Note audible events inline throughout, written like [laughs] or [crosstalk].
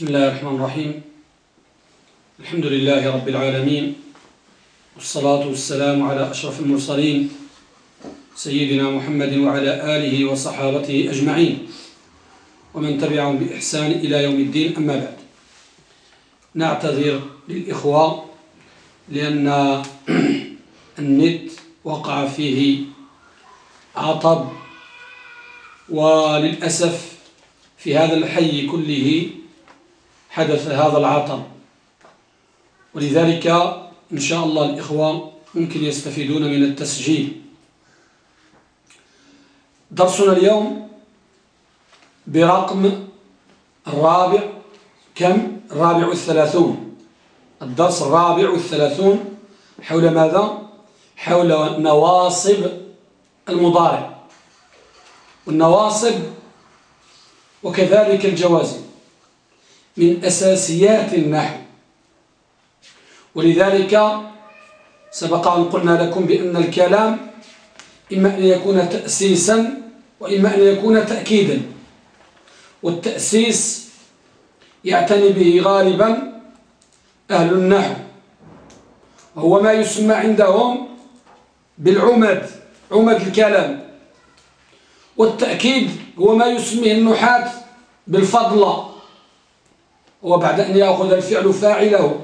بسم الله الرحمن الرحيم. الحمد لله رب العالمين والصلاة والسلام على أشرف المرسلين سيدنا محمد وعلى آله وصحابته أجمعين ومن تبعهم بإحسان إلى يوم الدين أما بعد. نعتذر للإخوة لأن [clears throat] النت وقع فيه عطب وللأسف في هذا الحي كله حدث هذا العطب ولذلك إن شاء الله الإخوة ممكن يستفيدون من التسجيل. درسنا اليوم برقم الرابع. كم؟ الرابع والثلاثون الدرس الرابع والثلاثون حول ماذا؟ حول نواصب المضارع. والنواصب وكذلك الجوازم. من أساسيات النحو. ولذلك سبق أن قلنا لكم بأن الكلام إما أن يكون تأسيسا وإما أن يكون تأكيدا. والتأسيس يعتني به غالبا أهل النحو وهو ما يسمى عندهم بالعمد عمد الكلام. والتأكيد هو ما يسميه النحاة بالفضل وبعد أن يأخذ الفعل فاعله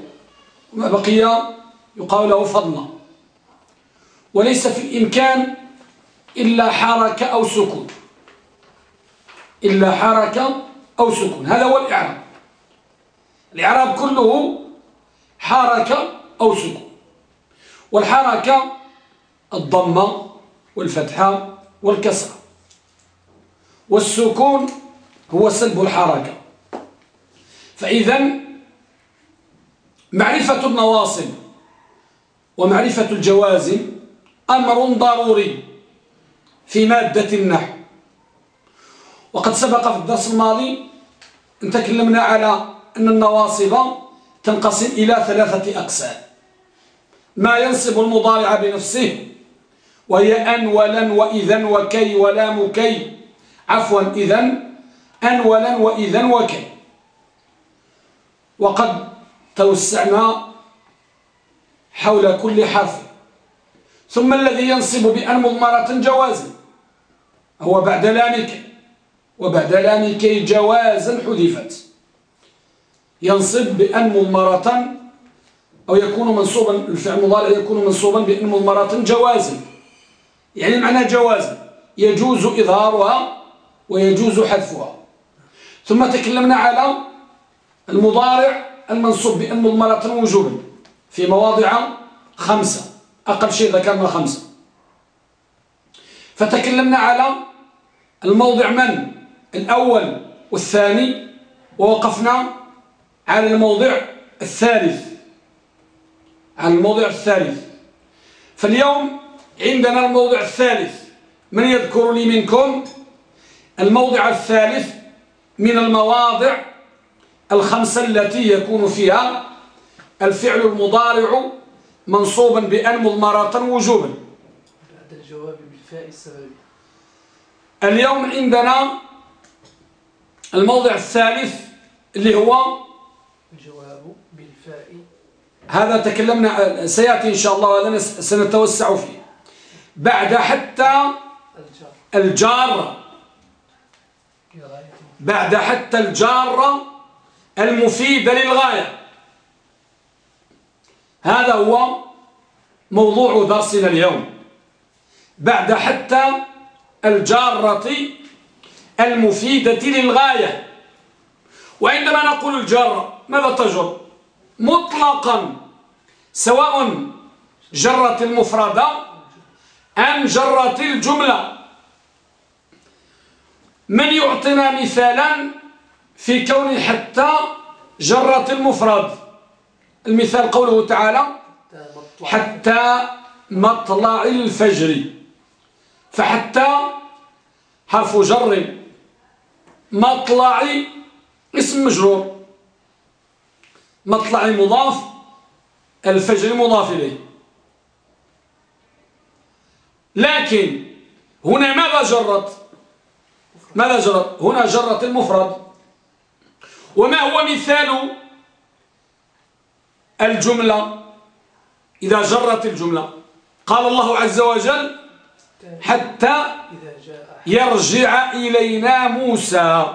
وما بقي يقال له فضلا وليس في الإمكان إلا حركة أو سكون. إلا حركة أو سكون. هذا هو الإعراب. الإعراب كله حركة أو سكون. والحركة الضمة والفتحة والكسرة والسكون هو سلب الحركة. فإذا معرفة النواصب ومعرفة الجوازم أمر ضروري في مادة النحو. وقد سبق في الدرس الماضي أن تكلمنا على أن النواصب تنقسم إلى ثلاثة أقسام. ما ينصب المضارع بنفسه وهي أن ولن وإذا وكي ولام كي عفوا إذا أن ولن وإذا وكي. وقد توسعنا حول كل حرف. ثم الذي ينصب بأن مضمرة جوازا هو بعد لامك وبعد لامك جوازا حذفت. ينصب بأن مضمرة أو يكون منصوبا الفعل المضارع يكون منصوبا بأن مضمرة جوازا يعني معنى جوازا يجوز إظهارها ويجوز حذفها. ثم تكلمنا على المضارع المنصوب بأن مضمرة وجوبا في مواضع خمسة أقل شيء ذكرنا خمسة. فتكلمنا على الموضع من؟ الأول والثاني ووقفنا على الموضع الثالث. على الموضع الثالث. فاليوم عندنا الموضع الثالث. من يذكر لي منكم؟ الموضع الثالث من المواضع الخمسة التي يكون فيها الفعل المضارع منصوبا بأن مضمرة وجوبا. بعد الجواب بالفاء السببي اليوم عندنا الموضع الثالث اللي هو الجواب بالفاء. هذا تكلمنا سيأتي إن شاء الله وهذا سنتوسع فيه. بعد حتى الجار. كغاية بعد حتى الجارة المفيدة للغاية. هذا هو موضوع درسنا اليوم. بعد حتى الجارة المفيدة للغاية. وعندما نقول الجارة ماذا تجر؟ مطلقا سواء جرت المفردة أم جرت الجملة. من يعطينا مثالا في كون حتى جرت المفرد. المثال قوله تعالى حتى مطلع الفجر. فحتى حرف جر. مطلع اسم مجرور. مطلع مضاف الفجر مضاف إليه. لكن هنا ماذا جرت؟ ماذا جرت؟ هنا جرت المفرد. وما هو مثال الجملة إذا جرت الجملة؟ قال الله عز وجل حتى يرجع إلينا موسى.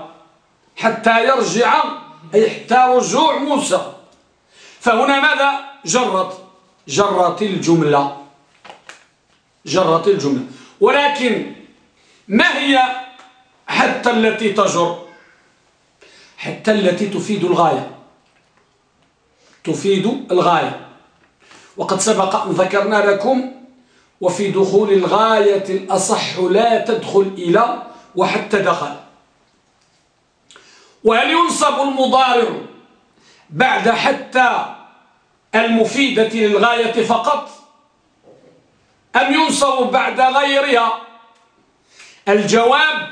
حتى يرجع أي حتى رجوع موسى. فهنا ماذا جرت؟ جرت الجملة. جرت الجملة. ولكن ما هي حتى التي تجر؟ حتى التي تفيد الغاية. تفيد الغاية. وقد سبق أن ذكرنا لكم وفي دخول الغاية الأصح لا تدخل إلى وحتى دخل. وهل ينصب المضارع بعد حتى المفيدة للغاية فقط؟ أم ينصب بعد غيرها؟ الجواب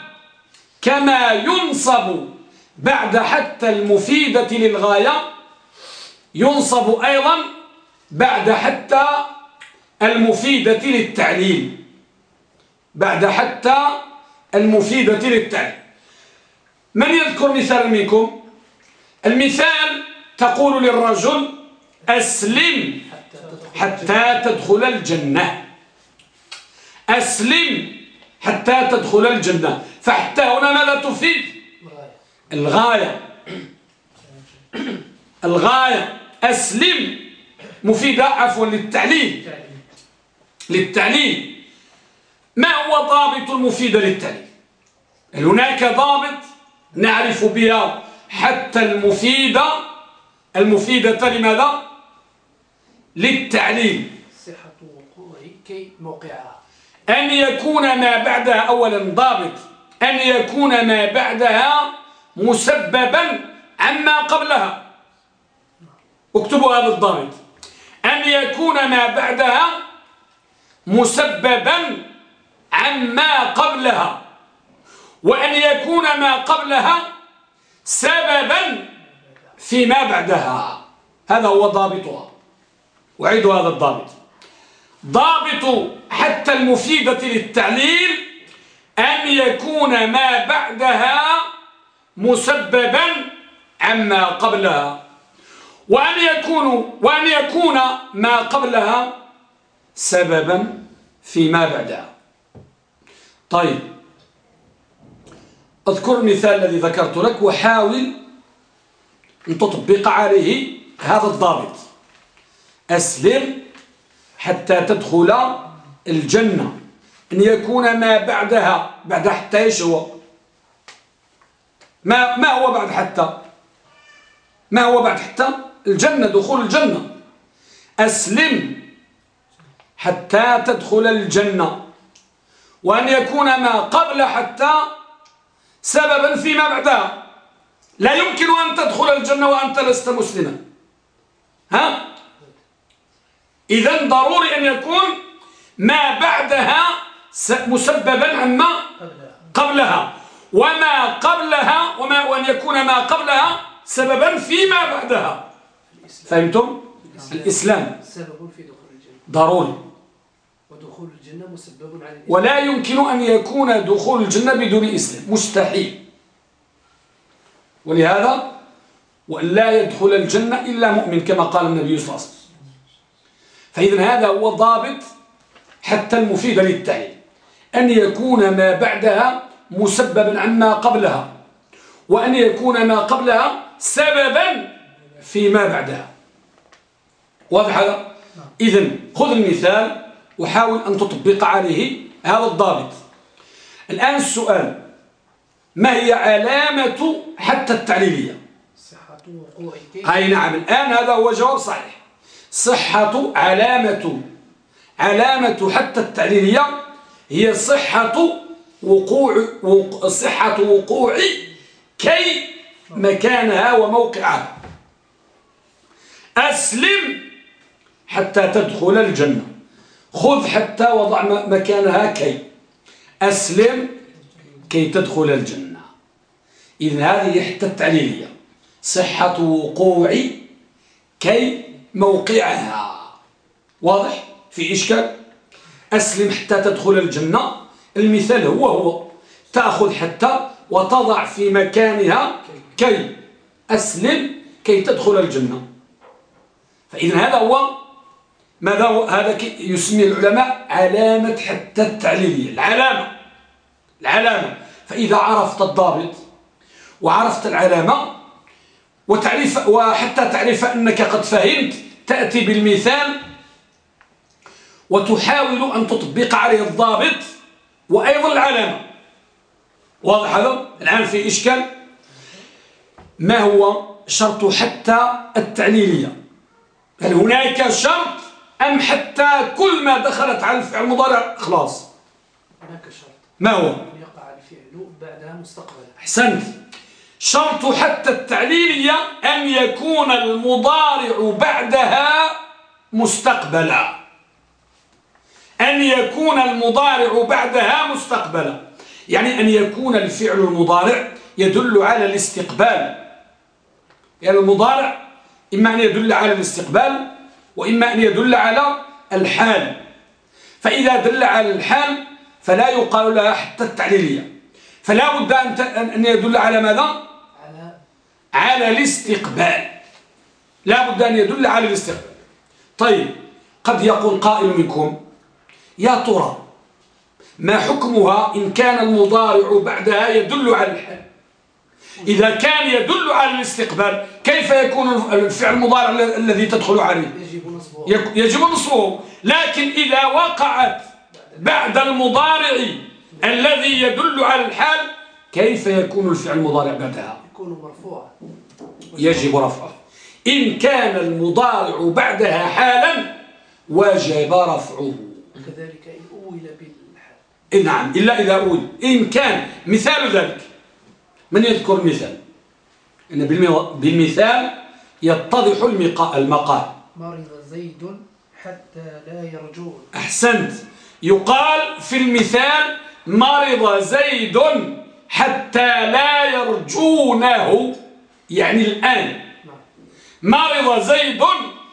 كما ينصب بعد حتى المفيدة للغاية ينصب أيضا بعد حتى المفيدة للتعليل. بعد حتى المفيدة للتعليل. من يذكر مثال منكم؟ المثال تقول للرجل أسلم حتى تدخل الجنة. أسلم حتى تدخل الجنة. فحتى هنا ماذا تفيد؟ الغاية. الغاية. أسلم. مفيدة عفوا. للتعليل. للتعليل. ما هو ضابط المفيدة للتعليل؟ هناك ضابط نعرف بها حتى المفيدة المفيدة لماذا؟ للتعليل. صحة وقوع كي موقعها. أن يكون ما بعدها أولا ضابط. أن يكون ما بعدها مسببا عما قبلها. اكتبوا هذا الضابط. أن يكون ما بعدها مسببا عما قبلها وأن يكون ما قبلها سببا فيما بعدها. هذا هو ضابطها. أعيد هذا الضابط. ضابط حتى المفيدة للتعليل أن يكون ما بعدها مسببا عما قبلها. وأن يكون, وأن يكون ما قبلها سببا فيما بعدها. طيب. أذكر المثال الذي ذكرت لك وحاول أن تطبق عليه هذا الضابط. أسلم حتى تدخل الجنة. أن يكون ما بعدها بعد حتى هو ما, ما هو بعد حتى ما هو بعد حتى الجنة دخول الجنة. أسلم حتى تدخل الجنة. وأن يكون ما قبل حتى سببا فيما بعدها. لا يمكن أن تدخل الجنة وأنت لست مسلما. ها؟ إذا ضروري أن يكون ما بعدها مسببا عما قبلها. وما قبلها وما وأن يكون ما قبلها سببا فيما بعدها. فهمتم؟ الإسلام. سبب في دخول الجنة. ضروري. ودخول الجنة مسبب على الإسلام. ولا يمكن أن يكون دخول الجنة بدون إسلام. مستحيل. ولهذا وأن لا يدخل الجنة إلا مؤمن كما قال النبي صلى الله عليه وسلم. فإذا هذا هو ضابط حتى المفيد للتعليل. أن يكون ما بعدها مسببا عما قبلها وأن يكون ما قبلها سببا فيما بعدها. واضح هذا؟ إذن خذ المثال وحاول أن تطبق عليه هذا الضابط. الآن السؤال ما هي علامة حتى التعليلية؟ صحة أي نعم الآن هذا هو جواب صحيح. صحة علامة علامة حتى التعليلية هي صحة وقوع وق... صحة وقوع كي مكانها وموقعها. أسلم حتى تدخل الجنة. خذ حتى وضع مكانها كي. أسلم كي تدخل الجنة. إذن هذه حتى التعليلية. صحة وقوع كي موقعها. واضح؟ في إشكال؟ أسلم حتى تدخل الجنة. المثال هو هو. تأخذ حتى وتضع في مكانها كي أسلم كي تدخل الجنة. فإذا هذا هو ماذا هذا يسمي العلماء علامة حتى التعليلية العلامة العلامة. فإذا عرفت الضابط وعرفت العلامة وتعرف وحتى تعرف أنك قد فهمت تأتي بالمثال وتحاول أن تطبق عليه الضابط وأيضا العلامة. واضح هذا؟ الآن في إشكال. ما هو شرط حتى التعليلية؟ هل هناك شرط أم حتى كل ما دخلت على الفعل المضارع خلاص. هناك شرط. ما هو؟ يقع الفعل بعدها مستقبلا. أحسنت. شرط حتى التعليلية أن يكون المضارع بعدها مستقبلا. أن يكون المضارع بعدها مستقبلا. يعني أن يكون الفعل المضارع يدل على الاستقبال. يعني المضارع إما أن يدل على الاستقبال وإما أن يدل على الحال. فإذا دل على الحال فلا يقال لها حتى التعليلية. فلا بد أن يدل على ماذا؟ على على الاستقبال. لا بد أن يدل على الاستقبال. طيب قد يقول قائل منكم يا ترى ما حكمها إن كان المضارع بعدها يدل على الحال إذا كان يدل على الاستقبال كيف يكون الفعل المضارع الذي تدخل عليه؟ يجب نصبه. لكن إذا وقعت بعد المضارع الذي يدل على الحال كيف يكون الفعل المضارع بعدها؟ يكون مرفوعا. يجب رفعه. إن كان المضارع بعدها حالا وجب رفعه. كذلك إن أول بالحال نعم إلا إذا أول إن كان مثال ذلك. من يذكر مثال؟ إن بالمثال يتضح المقال. مرض زيد حتى لا يرجون. أحسنت. يقال في المثال مرض زيد حتى لا يرجونه. يعني الآن. مرض زيد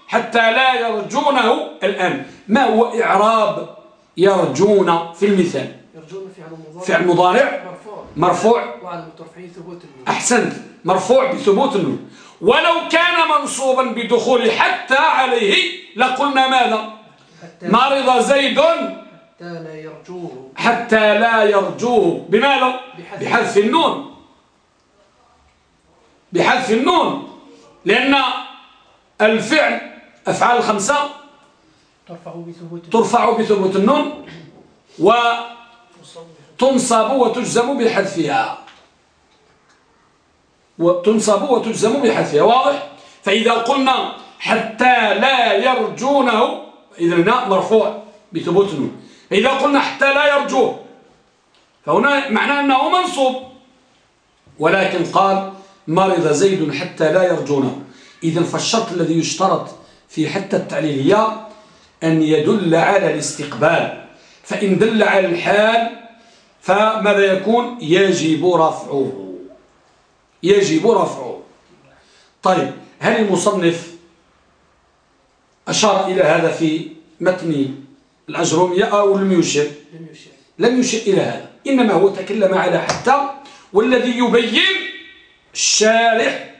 حتى لا يرجونه الآن. ما هو إعراب يرجون في المثال؟ يرجون فعل مضارع. فعل مضارع مرفوع. مرفوع. وعلى ثبوت النون. أحسنت مرفوع بثبوت النون. ولو كان منصوبا بدخول حتى عليه لقلنا ماذا؟ مرض زيد. حتى لا يرجوه. حتى لا يرجوه. بماذا؟ بحذف. بحذف النون. بحذف النون. لأن الفعل أفعال الخمسة ترفع بثبوت النون. وتنصب وتجزم بحذفها. وتنصب وتجزم بحذفها. واضح؟ فإذا قلنا حتى لا يرجونه إذا هنا مرفوع بثبوت النون. فإذا قلنا حتى لا يرجوه فهنا معناه أنه منصوب. ولكن قال مرض زيد حتى لا يرجونه. إذا فالشرط الذي يشترط في حتى التعليلية أن يدل على الاستقبال. فإن دل على الحال فماذا يكون؟ يجب رفعه. يجب رفعه. طيب هل المصنف أشار إلى هذا في متن الأجرومية أو لم يشر. لم يشر إلى هذا. إنما هو تكلم على حتى والذي يبين الشارح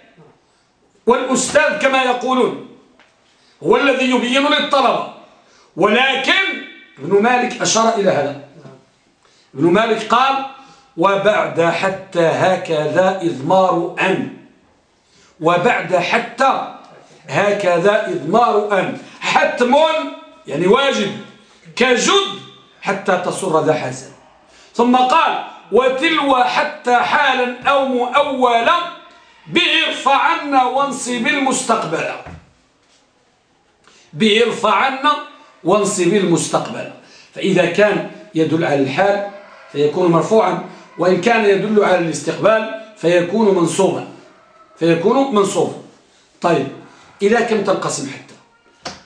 والأستاذ كما يقولون. هو الذي يبين للطلبة ولكن ابن مالك أشار إلى هذا. ابن مالك قال وبعد حتى هكذا إضمار أن. وبعد حتى هكذا إضمار أن. حتم يعني واجب. كجد حتى تصر ذا حسن ثم قال وتلو حتى حالا أو مؤولا به ارفعنا وانصب المستقبل. به ارفعنا وانصب المستقبل. فإذا كان يدل على الحال فيكون مرفوعا وإن كان يدل على الاستقبال فيكون منصوبا. فيكون منصوبا طيب إلى كم تنقسم حتى؟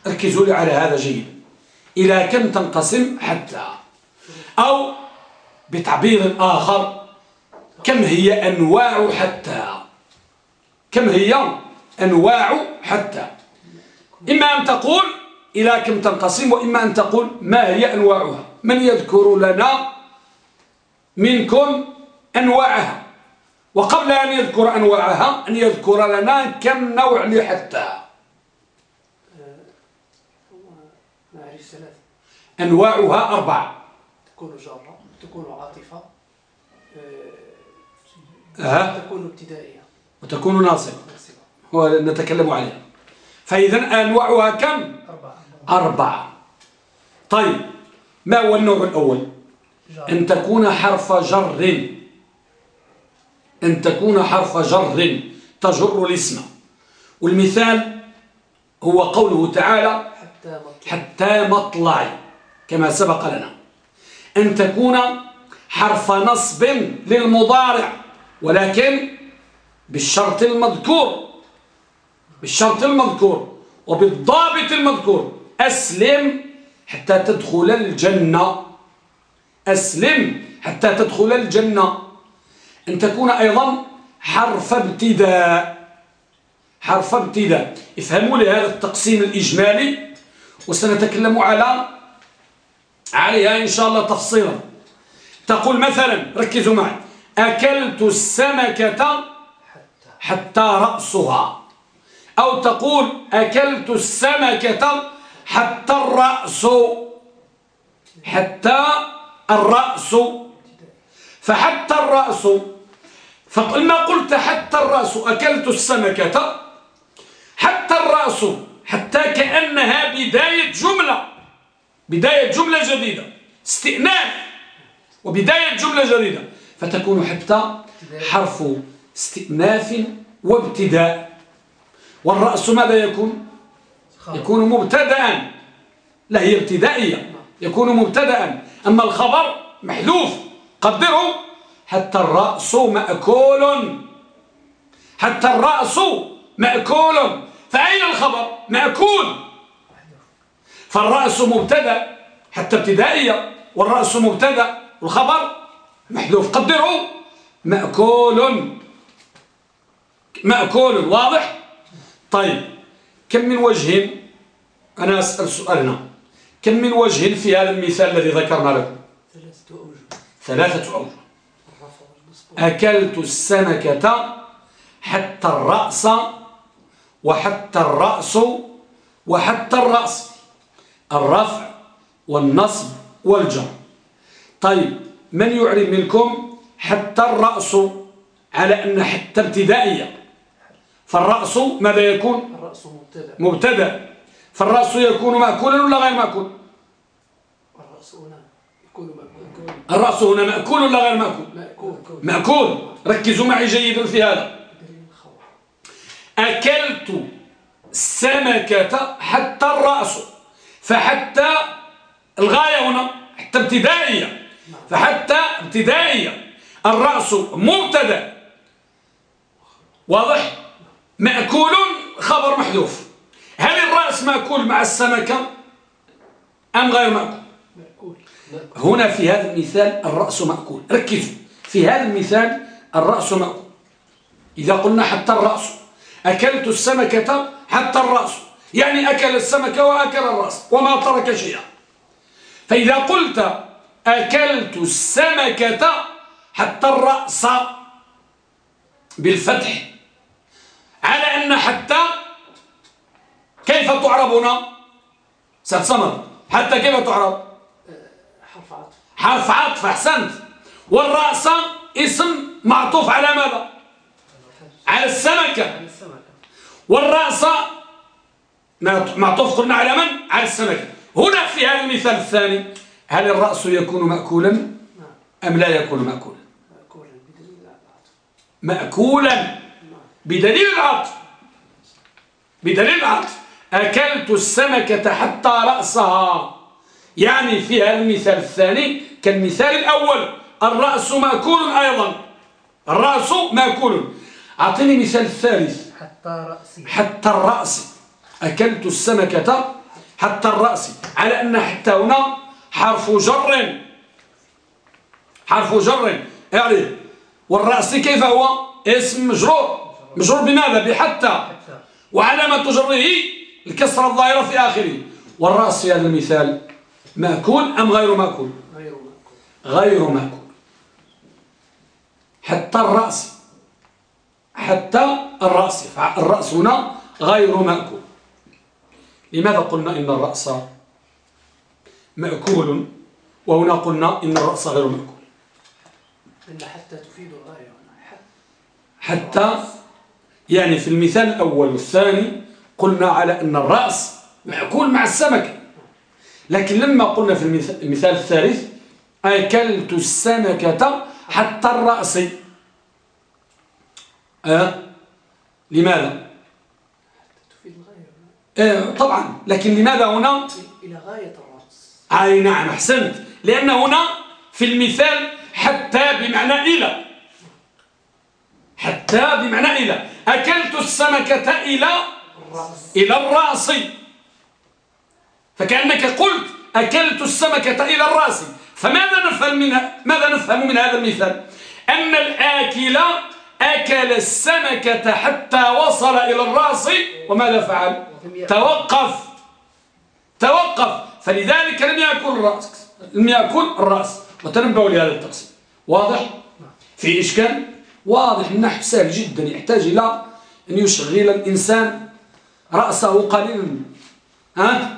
ركزوا لي على هذا جيدا إلى كم تنقسم حتى؟ أو بتعبير آخر كم هي أنواع حتى؟ كم هي أنواع حتى؟ إما أن تقول إلى كم تنقسم وإما أن تقول ما هي أنواعها؟ من يذكر لنا منكم أنواعها؟ وقبل أن يذكر أنواعها أن يذكر لنا كم نوع لحتى. أنواعها أربعة. تكون جارة تكون عاطفة أه. تكون ابتدائية. وتكون ناصبة. ونتكلم عليها. فإذا أنواعها كم؟ أربعة. أربعة طيب ما هو النوع الأول؟ أن تكون حرف جر. أن تكون حرف جر تجر الاسم. والمثال هو قوله تعالى حتى مطلع كما سبق لنا. أن تكون حرف نصب للمضارع ولكن بالشرط المذكور. بالشرط المذكور وبالضابط المذكور. أسلم حتى تدخل الجنة. أسلم حتى تدخل الجنة. أن تكون أيضا حرف ابتداء. حرف ابتداء. افهموا لي هذا التقسيم الإجمالي وسنتكلم على عليها إن شاء الله تفصيلا. تقول مثلا ركزوا معي. أكلت السمكة حتى رأسها. أو تقول أكلت السمكة حتى الرأس حتى الرأس. فحتى الرأس فلما قلت حتى الرأس أكلت السمكة حتى الرأس حتى كأنها بداية جملة بداية جملة جديدة استئناف وبداية جملة جديدة. فتكون حتى حرف استئناف وابتداء. والرأس ماذا يكون؟ يكون مبتدأ. لا هي ابتدائية. يكون مبتدأ. أما الخبر محذوف. قدره حتى الرأس مأكول. حتى الرأس مأكول. فأين الخبر؟ مأكول. فالرأس مبتدأ. حتى ابتدائية. والرأس مبتدأ. والخبر محذوف. قدره مأكول. مأكول. واضح؟ طيب كم من وجه أنا أسأل سؤالنا؟ كم من وجه في هذا المثال الذي ذكرنا لكم؟ ثلاثة أوجه. ثلاثة أوجه. أكلت السمكة حتى الرأس وحتى الرأس وحتى الرأس. الرفع والنصب والجر. طيب من يعرف منكم حتى الرأس على أن حتى ابتدائية؟ فالرأس ماذا يكون؟ الرأس مبتدأ. مبتدأ. فالرأس يكون مأكولا ولا غير مأكول؟ الرأس هنا يكون مأكول. الرأس هنا مأكول ولا غير مأكول؟ مأكول. مأكول. ركزوا معي جيدا في هذا. أكلت السمكة حتى الرأس. فحتى الغاية هنا حتى ابتدائية. فحتى ابتدائية. الرأس مبتدأ. واضح؟ مأكول خبر محذوف. هل الرأس مأكول مع السمكة أم غير مأكول؟ هنا في هذا المثال الرأس مأكول. ركزوا. في هذا المثال الرأس مأكول. إذا قلنا حتى الرأس. أكلت السمكة حتى الرأس. يعني أكل السمكة وأكل الرأس وما ترك شيئا. فإذا قلت أكلت السمكة حتى الرأس بالفتح على أن حتى كيف تعرب هنا سيد سمر حتى كيف تعرب؟ حرف عطف. حرف عطف أحسنت. والرأس اسم معطوف على ماذا؟ على السمكة. والرأس معطوف قلنا على من؟ على السمكة. هنا في هذا المثال الثاني هل الرأس يكون مأكولا؟ أم لا يكون مأكولا؟ مأكولا. بدليل العطف بدليل العطف أكلت السمكة حتى رأسها. يعني في هذا المثال الثاني كالمثال الأول. الرأس مأكول أيضا. الرأس مأكول. أعطيني مثال الثالث. حتى رأسي. حتى الرأس. أكلت السمكة حتى الرأس. على أن حتى هنا حرف جر. حرف جر. يعني والرأس كيف هو؟ اسم مجرور. مجرور بماذا؟ بحتى. وعلامة جره الكسرة الظاهرة في آخره. والرأس في هذا المثال مأكول أم غير مأكول؟ غير مأكول. حتى الرأس. حتى الرأس. الرأس هنا غير مأكول. لماذا قلنا إن الرأس مأكول وهنا قلنا إن الرأس غير مأكول؟ إن حتى تفيد الغاية حتى يعني في المثال الأول والثاني قلنا على أن الرأس مأكول مع السمك. لكن لما قلنا في المثال الثالث أكلت السمكة حتى الرأس. أه؟ لماذا؟ أه طبعا. لكن لماذا هنا؟ إلى غاية الرأس. أي نعم أحسنت. لأن هنا في المثال حتى بمعنى إلى. حتى بمعنى إلى. أكلت السمكة إلى الرأس. إلى الرأس. فكأنك قلت أكلت السمكة إلى الرأس. فماذا نفهم من ماذا نفهم من هذا المثال؟ أن الآكل أكل السمكة حتى وصل إلى الرأس. وماذا فعل؟ توقف. توقف. فلذلك لم يأكل الرأس. لم يأكل الرأس. وتنبهوا لهذا التقسيم. واضح؟ في إشكال؟ واضح النحو سهل جدا يحتاج إلى أن يشغل الإنسان رأسه قليلا. ها؟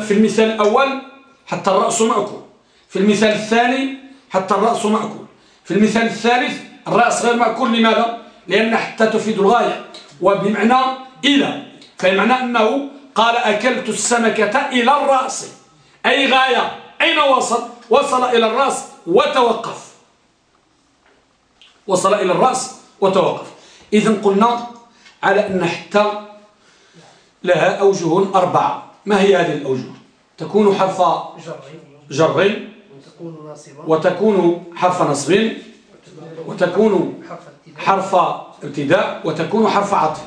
في المثال الأول حتى الرأس مأكول في المثال الثاني حتى الرأس مأكول في المثال الثالث الرأس غير مأكول. لماذا؟ لأن حتى تفيد الغاية. وبمعنى إلى. فالمعنى أنه قال أكلت السمكة إلى الرأس. أي غاية؟ أين وصل؟ وصل إلى الرأس وتوقف. وصل إلى الرأس وتوقف. إذن قلنا على أن حتى لها أوجه أربعة. ما هي هذه الأوجه؟ تكون حرف جر وتكون حرف نصب وتكون حرف ابتداء وتكون حرف عطف.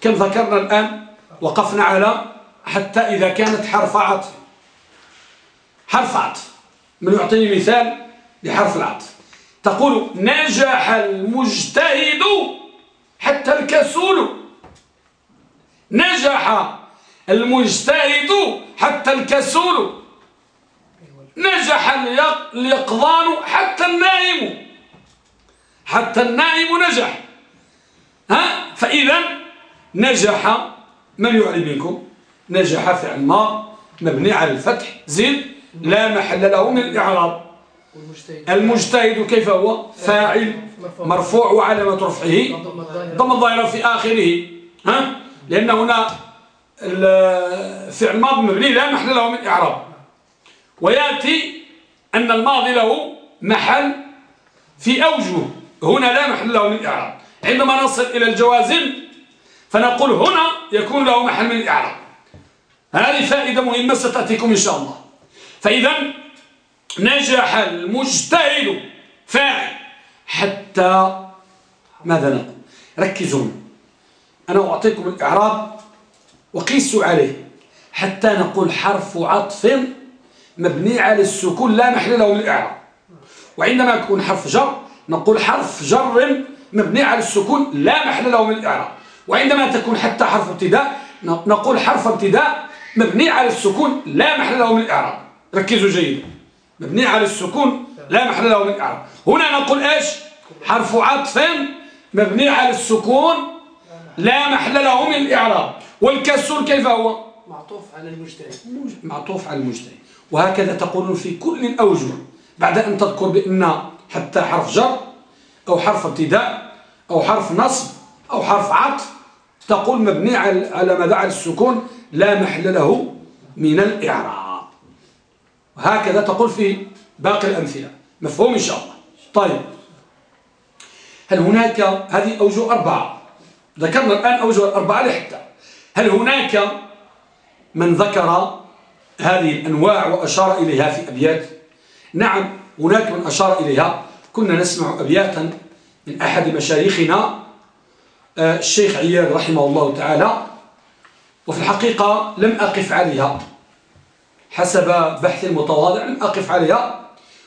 كم ذكرنا الآن؟ وقفنا على حتى إذا كانت حرف عطف. حرف عطف. من يعطيني مثال لحرف العطف. تقول نجح المجتهد حتى الكسول. نجح المجتهد حتى الكسول. نجح اليقظان حتى النائم. حتى النائم نجح. ها؟ فإذا نجح من يعلم منكم؟ نجح فعل ما مبني على الفتح. زين. لا محل له من الإعراب. المجتهد كيف هو؟ فاعل مرفوع. وعلامة رفعه ضم الظاهرة في آخره. ها؟ لأن هنا الفعل ماضي مبني لا محل له من إعراب. ويأتي أن الماضي له محل في أوجه هنا لا محل له من إعراب. عندما نصل إلى الجوازم فنقول هنا يكون له محل من الإعراب هذه فائدة مهمة ستأتيكم إن شاء الله. فإذا نجح المجتهد فاعل. حتى ماذا نقول؟ ركزوا. أنا أعطيكم الإعراب وقيسوا عليه. حتى نقول حرف عطف مبني على السكون لا محل له من الإعراب وعندما يكون حرف جر نقول حرف جر مبني على السكون لا محل له من الإعراب وعندما تكون حتى حرف ابتداء نقول حرف ابتداء مبني على السكون لا محل له من الإعراب ركزوا جيدا. مبني على السكون لا محل له من الإعراب هنا نقول إيش؟ حرف عطف مبني على السكون لا محل له من الإعراب. والكسر كيف هو؟ معطوف على المجتهد. معطوف على المجتهد. وهكذا تقولون في كل الأوجه بعد أن تذكر بأن حتى حرف جر أو حرف ابتداء أو حرف نصب أو حرف عطف تقول مبني على ماذا على السكون لا محل له من الإعراب. وهكذا تقول في باقي الأمثلة. مفهوم إن شاء الله. طيب. هل هناك هذه أوجه أربعة. ذكرنا الآن أوجه الأربعة لحتى. هل هناك من ذكر هذه الأنواع وأشار إليها في أبيات؟ نعم هناك من أشار إليها. كنا نسمع أبياتا من أحد مشايخنا آه، الشيخ عياد رحمه الله تعالى وفي الحقيقة لم أقف عليها. حسب بحث المتواضع. لم أقف عليها.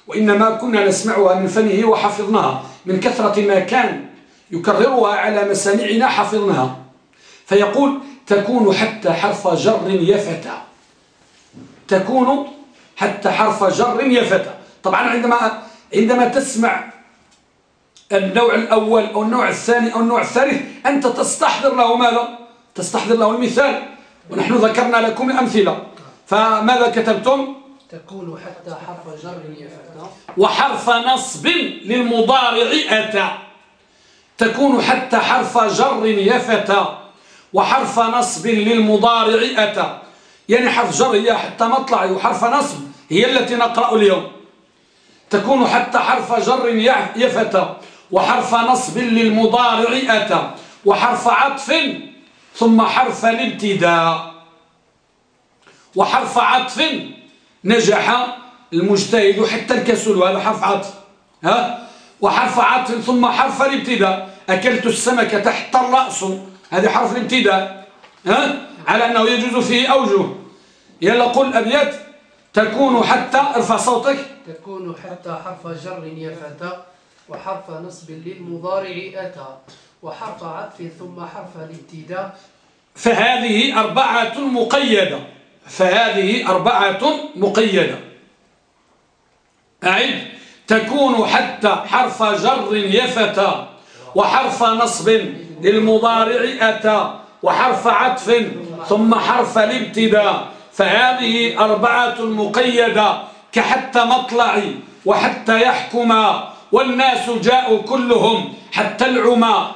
وإنما كنا نسمعها من فنه وحفظناها. من كثرة ما كان يكررها على مسامعنا حفظناها. فيقول تكون حتى حرف جر يفتى. تكون حتى حرف جر يفتى. طبعا عندما عندما تسمع النوع الأول أو النوع الثاني أو النوع الثالث أنت تستحضر له ماذا؟ تستحضر له المثال. ونحن ذكرنا لكم الأمثلة فماذا كتبتم؟ تكون حتى حرف جر يفتح وحرف نصب للمضارع أتى. تكون حتى حرف جر يفتى وحرف نصب للمضارع أتى. يعني حرف جر هي حتى مطلع وحرف نصب هي التي نقرأ اليوم. تكون حتى حرف جر يفتى وحرف نصب للمضارع أتى. وحرف عطف ثم حرف الابتداء. وحرف عطف نجح المجتهد حتى الكسل وهذا حرف عطف. ها؟ وحرف عطف ثم حرف الابتداء. أكلت السمكة تحت الرأس. هذه حرف الابتداء. ها؟ على أنه يجوز فيه أوجه. يلا قل أبيات. تكون حتى ارفع صوتك. تكون حتى حرف جر يفتى وحرف نصب للمضارع أتى وحرف عطف ثم حرف الابتداء. فهذه أربعة مقيدة. فهذه أربعة مقيدة. أعد. تكون حتى حرف جر يفتى وحرف نصب للمضارع أتى وحرف عطف ثم حرف الابتداء. فهذه أربعة مقيدة كحتى مطلع وحتى يحكم والناس جاءوا كلهم حتى العمى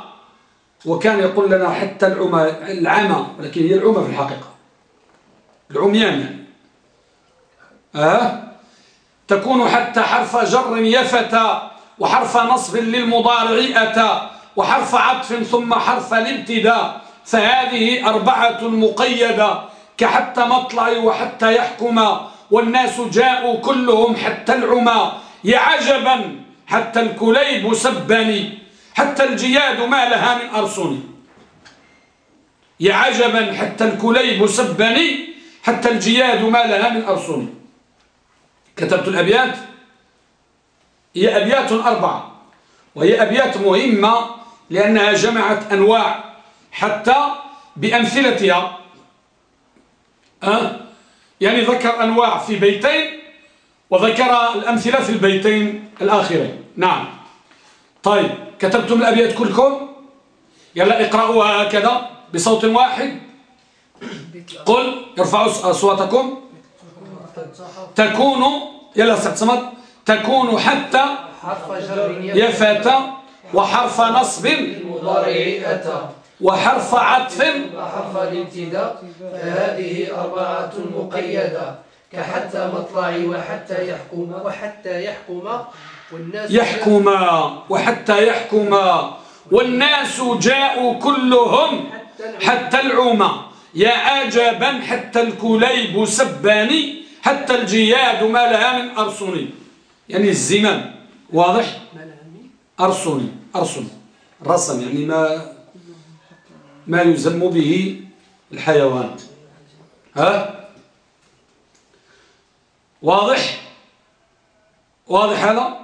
وكان يقول لنا حتى العمى العمى ولكن هي العمى في الحقيقة. العميان. أه؟ تكون حتى حرف جر يفتى وحرف نصب للمضارع أتى وحرف عطف ثم حرف الابتداء فهذه أربعة مقيدة كحتى مطلع وحتى يحكم والناس جاءوا كلهم حتى العمى يا عجبا حتى الكليب سبني حتى الجياد ما لها من أرسني يا عجبا حتى الكليب سبني. حتى الجياد ما لها من أرسني كتبت الأبيات هي أبيات أربعة وهي أبيات مهمة لأنها جمعت أنواع حتى بأمثلتها. أه؟ يعني ذكر أنواع في بيتين وذكر الأمثلة في البيتين الآخرين. نعم. طيب كتبتم الأبيات كلكم؟ يلا اقرأوها هكذا بصوت واحد. قل ارفعوا أصواتكم. تكون يلا سعد صمد. تكون حتى حرف جر يفتى وحرف نصب أتى وحرف عطف. وحرف الابتداء. فهذه أربعة مقيدة كحتى مطلع وحتى يحكم. وحتى يحكم. والناس يحكما وحتى يحكما والناس جاءوا كلهم حتى العمى يا عجبا حتى الكليب سباني حتى الجياد ما لها من أرسني. يعني الزمام واضح؟ أرسني أرسن رسم يعني ما ما يزم به الحيوان. ها؟ واضح؟ واضح هذا؟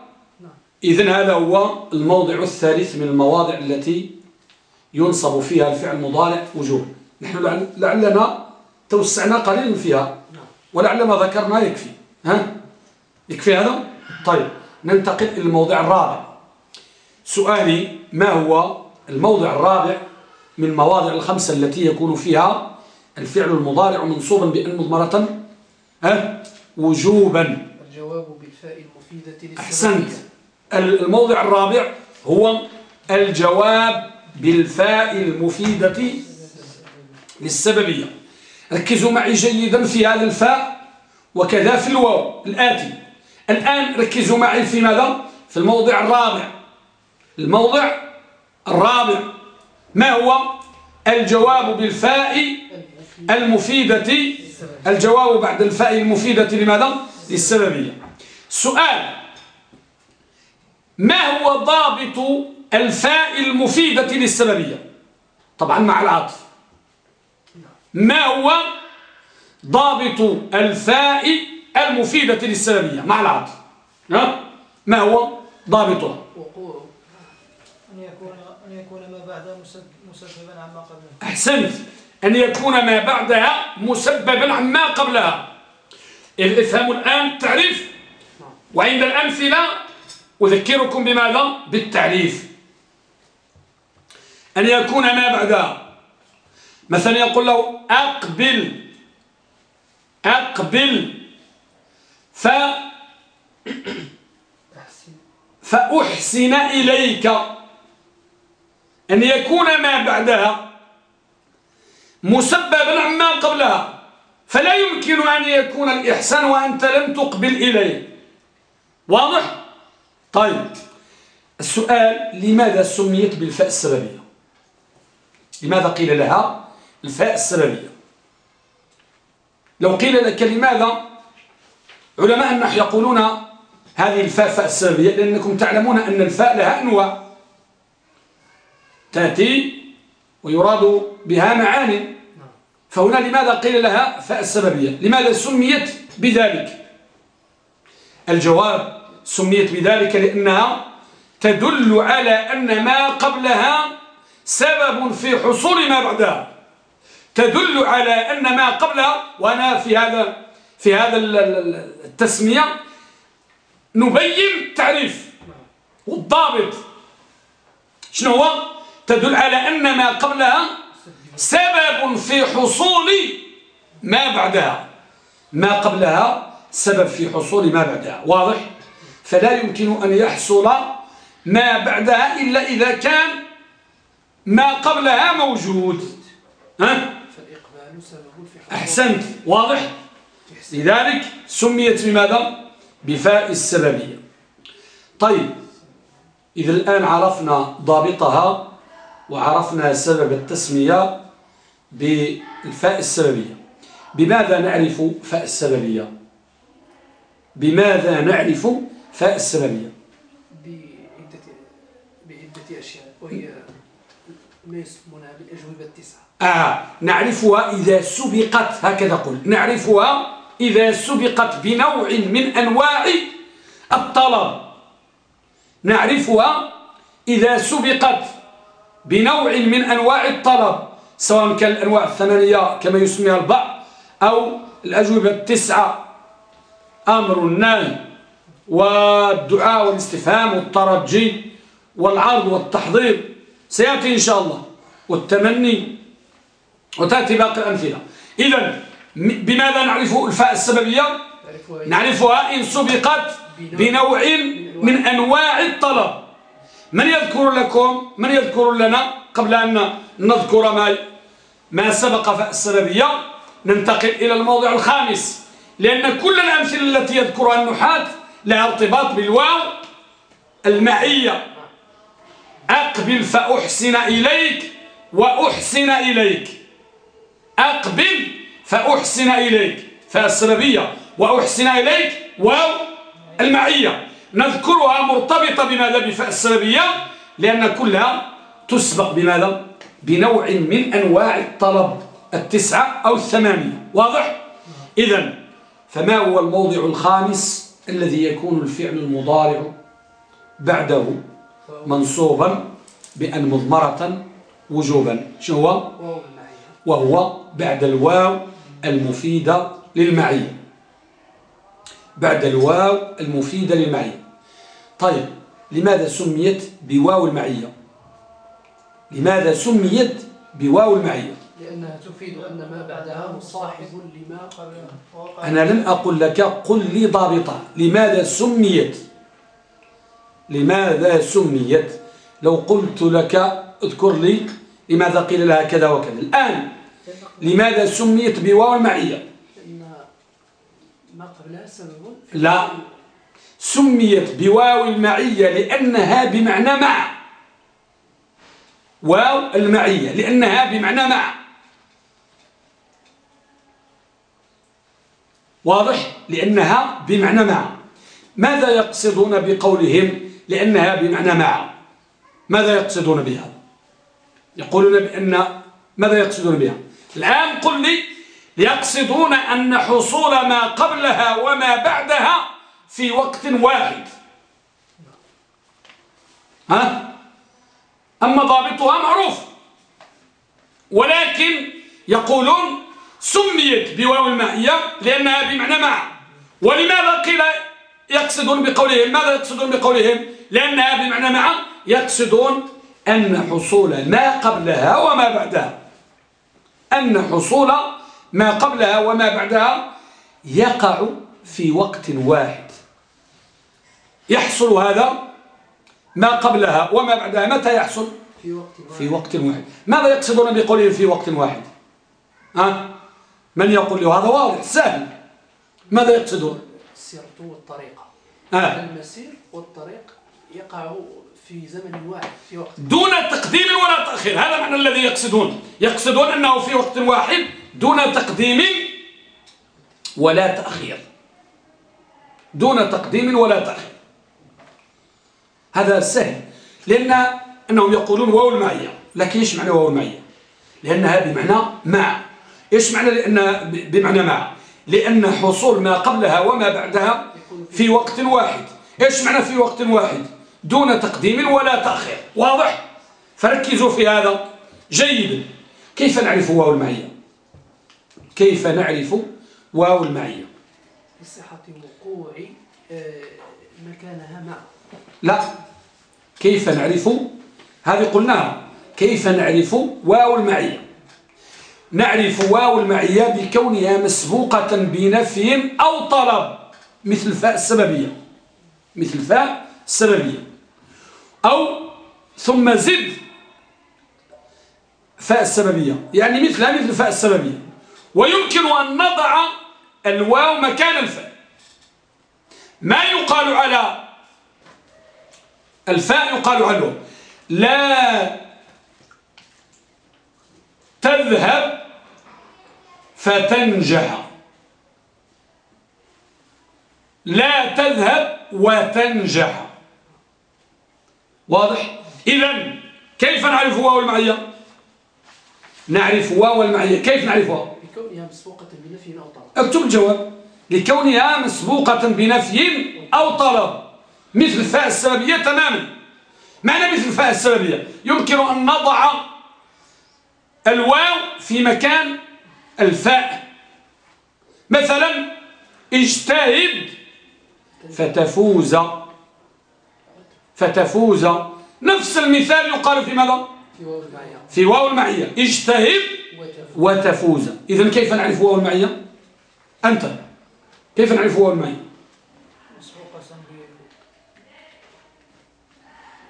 إذن هذا هو الموضع الثالث من المواضع التي ينصب فيها الفعل المضارع وجوه. نحن لعلنا توسعنا قليلا فيها ولعل ما ذكرنا يكفي. ها؟ يكفي هذا؟ طيب ننتقل إلى الموضع الرابع. سؤالي ما هو الموضع الرابع من المواضع الخمسة التي يكون فيها الفعل المضارع منصوبا بأن مضمرة؟ ها؟ وجوبا. الجواب بالفاء المفيدة أحسنت. الموضع الرابع هو الجواب بالفاء المفيدة للسببية. ركزوا معي جيدا في هذا الفاء وكذا في الواو الآتي. الآن ركزوا معي في ماذا؟ في الموضع الرابع. الموضع الرابع. ما هو؟ الجواب بالفاء المفيدة. الجواب بعد الفاء المفيدة لماذا؟ للسببية. سؤال. ما هو ضابط الفاء المفيدة للسببية؟ طبعا مع العطف. ما هو ضابط الفاء المفيدة للسببية مع العطف ما هو ضابطها وقوع أن يكون أن يكون ما بعدها مسببا عما قبله. أحسنت. أن يكون ما بعدها مسببا عما قبلها. افهموا الآن التعريف. وعند الأمثلة أذكركم بماذا؟ بالتعريف. أن يكون ما بعدها مثلا يقول له أقبل أقبل. ف [coughs] فأحسن إليك. أن يكون ما بعدها مسببا عما قبلها. فلا يمكن أن يكون الإحسان وأنت لم تقبل إليه. واضح؟ طيب. السؤال لماذا سميت بالفاء السببية؟ لماذا قيل لها؟ الفاء السببية. لو قيل لك لماذا علماء النحو يقولون هذه الفاء فاء السببية؟ لأنكم تعلمون أن الفاء لها أنواع تأتي ويراد بها معاني. فهنا لماذا قيل لها فاء السببية؟ لماذا سميت بذلك؟ الجواب سميت بذلك لأنها تدل على أن ما قبلها سبب في حصول ما بعدها. تدل على أن ما قبلها وأنا في هذا في هذا التسمية نبين تعريف والضابط. شنو هو؟ تدل على أن ما قبلها سبب في حصول ما بعدها. ما قبلها سبب في حصول ما بعدها. واضح؟ فلا يمكن أن يحصل ما بعدها إلا إذا كان ما قبلها موجود. ها؟ أحسنت. واضح؟ لذلك سميت بماذا؟ بفاء السببية. طيب إذا الآن عرفنا ضابطها وعرفنا سبب التسمية بالفاء السببية. بماذا نعرف فاء السببية؟ بماذا نعرف فاء السببية؟ بعدة, أشياء وهي ما يسمونها بالأجوبة التسعة آه نعرفها إذا سبقت هكذا قل. نعرفها إذا سبقت بنوع من أنواع الطلب. نعرفها إذا سبقت بنوع من أنواع الطلب سواء كان الأنواع الثمانية كما يسميها البعض أو الأجوبة التسعة أمر النهي والدعاء والاستفهام والترجي والعرض والتحضير. سيأتي إن شاء الله. والتمني وتأتي باقي الأمثلة. إذا بماذا نعرف الفاء السببية؟ نعرفها إن سبقت بنوع من أنواع الطلب. من يذكر لكم من يذكر لنا قبل أن نذكر ما ما سبق فاء السببية؟ ننتقل إلى الموضع الخامس. لأن كل الأمثلة التي يذكرها النحاة لها ارتباط بالواو المعية أقبل فأحسن إليك وأحسن إليك. أقبل فأحسن إليك. فالسببية وأحسن إليك واو المعية. نذكرها مرتبطة بماذا بفاء لأن كلها تسبق بماذا بنوع من أنواع الطلب التسعة أو الثمانية. واضح؟ إذا فما هو الموضع الخامس الذي يكون الفعل المضارع بعده؟ منصوبا بأن مضمرة وجوبا. شنو هو؟ وهو بعد الواو المفيدة للمعية بعد الواو المفيدة للمعية طيب لماذا سميت بواو المعية؟ لماذا سميت بواو المعية؟ لأنها تفيد أن ما بعدها مصاحب لما قبلها أنا لن أقول لك قل لي ضابطة لماذا سميت؟ لماذا سميت؟ لو قلت لك اذكر لي لماذا قيل لها كذا وكذا. الآن لماذا سميت بواو المعية؟ ما قبلها سبب لا. سميت بواو المعية لأنها بمعنى مع. واو المعية لأنها بمعنى مع. واضح؟ لأنها بمعنى مع. ماذا يقصدون بقولهم؟ لأنها بمعنى مع ماذا يقصدون بها؟ يقولون بأن ماذا يقصدون بها؟ الآن قل لي يقصدون أن حصول ما قبلها وما بعدها في وقت واحد. ها؟ أما ضابطها معروف. ولكن يقولون سميت بواو المائية لأنها بمعنى مع ولماذا قيل يقصدون بقولهم؟ ماذا يقصدون بقولهم؟ لأنها بمعنى مع يقصدون أن حصول ما قبلها وما بعدها. أن حصول ما قبلها وما بعدها يقع في وقت واحد. يحصل هذا ما قبلها وما بعدها. متى يحصل؟ في وقت واحد. في وقت واحد. ماذا يقصدون بقوله في وقت واحد؟ ها؟ من يقول له هذا واضح سهل. ماذا يقصدون؟ السيرة والطريقة آه. المسير والطريق يقع في زمن واحد في وقت دون تقديم ولا تأخير. هذا معنى الذي يقصدون. يقصدون أنه في وقت واحد دون تقديم ولا تأخير. دون تقديم ولا تأخير. هذا سهل. لأن أنهم يقولون واو المعية لكن إيش معنى واو المعية؟ لأنها بمعنى مع. إيش معنى لأن بمعنى مع؟ لأن حصول ما قبلها وما بعدها في وقت واحد. إيش معنى في وقت واحد؟ دون تقديم ولا تأخير. واضح؟ فركزوا في هذا. جيدا كيف نعرف واو المعية؟ كيف نعرف واو المعية؟ لصحة وقوع آه، مكانها مع لا. كيف نعرف؟ هذه قلناها. كيف نعرف واو المعية؟ نعرف واو المعية بكونها مسبوقة بنفي أو طلب مثل فاء السببية. مثل فاء السببية. أو ثم زد فاء السببية. يعني مثلها مثل فاء السببية. ويمكن أن نضع الواو مكان الفاء. ما يقال على الفاء يقال عنه لا تذهب فتنجح. لا تذهب وتنجح. واضح؟ إذا كيف نعرف واو المعية؟ نعرف واو المعية. كيف نعرفها بكونها مسبوقة بنفي أو طلب. اكتب الجواب. لكونها مسبوقة بنفي أو طلب. مثل فاء السببية تماما. معنى مثل فاء السببية؟ يمكن أن نضع الواو في مكان الفاء. مثلا اجتهد فتفوز. فتفوز. نفس المثال يقال في ماذا؟ في واو المعية. اجتهد وتفوز. إذا كيف نعرف واو المعية؟ أنت. كيف نعرف واو المعية؟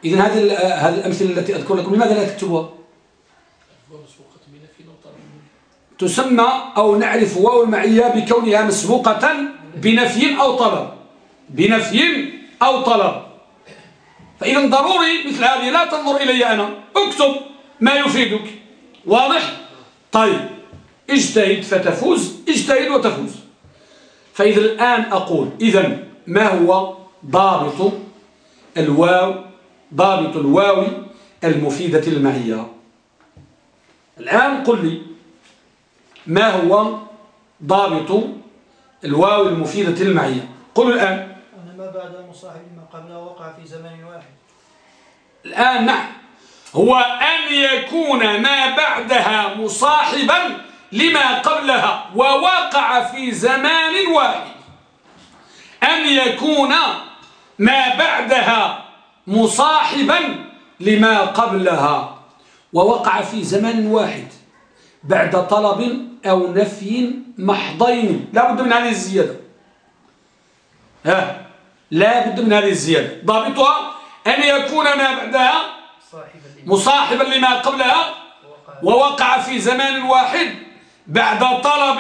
إذا هذه هذه الأمثلة التي أذكر لكم لماذا لا تكتبوها؟ تسمى أو نعرف واو المعية بكونها مسبوقة بنفي أو طلب. بنفي أو طلب. فإذا ضروري مثل هذه لا تنظر إلي أنا. اكتب ما يفيدك. واضح؟ طيب. اجتهد فتفوز. اجتهد وتفوز. فإذا الآن أقول إذا ما هو ضابط الواو ضابط الواو المفيدة للمعية الآن قل لي ما هو ضابط الواو المفيدة للمعية قل الآن. ما بعد مصاحب ما قبله وقع في زمن واحد. الآن نعم. هو أن يكون ما بعدها مصاحبا لما قبلها ووقع في زمان واحد. أن يكون ما بعدها مصاحبا لما قبلها ووقع في زمان واحد بعد طلب أو نفي محضين. لا بد من هذه الزيادة. ها؟ لا بد من هذه الزيادة. ضابطها أن يكون ما بعدها مصاحبا لما قبلها وقع ووقع في زمان واحد بعد طلب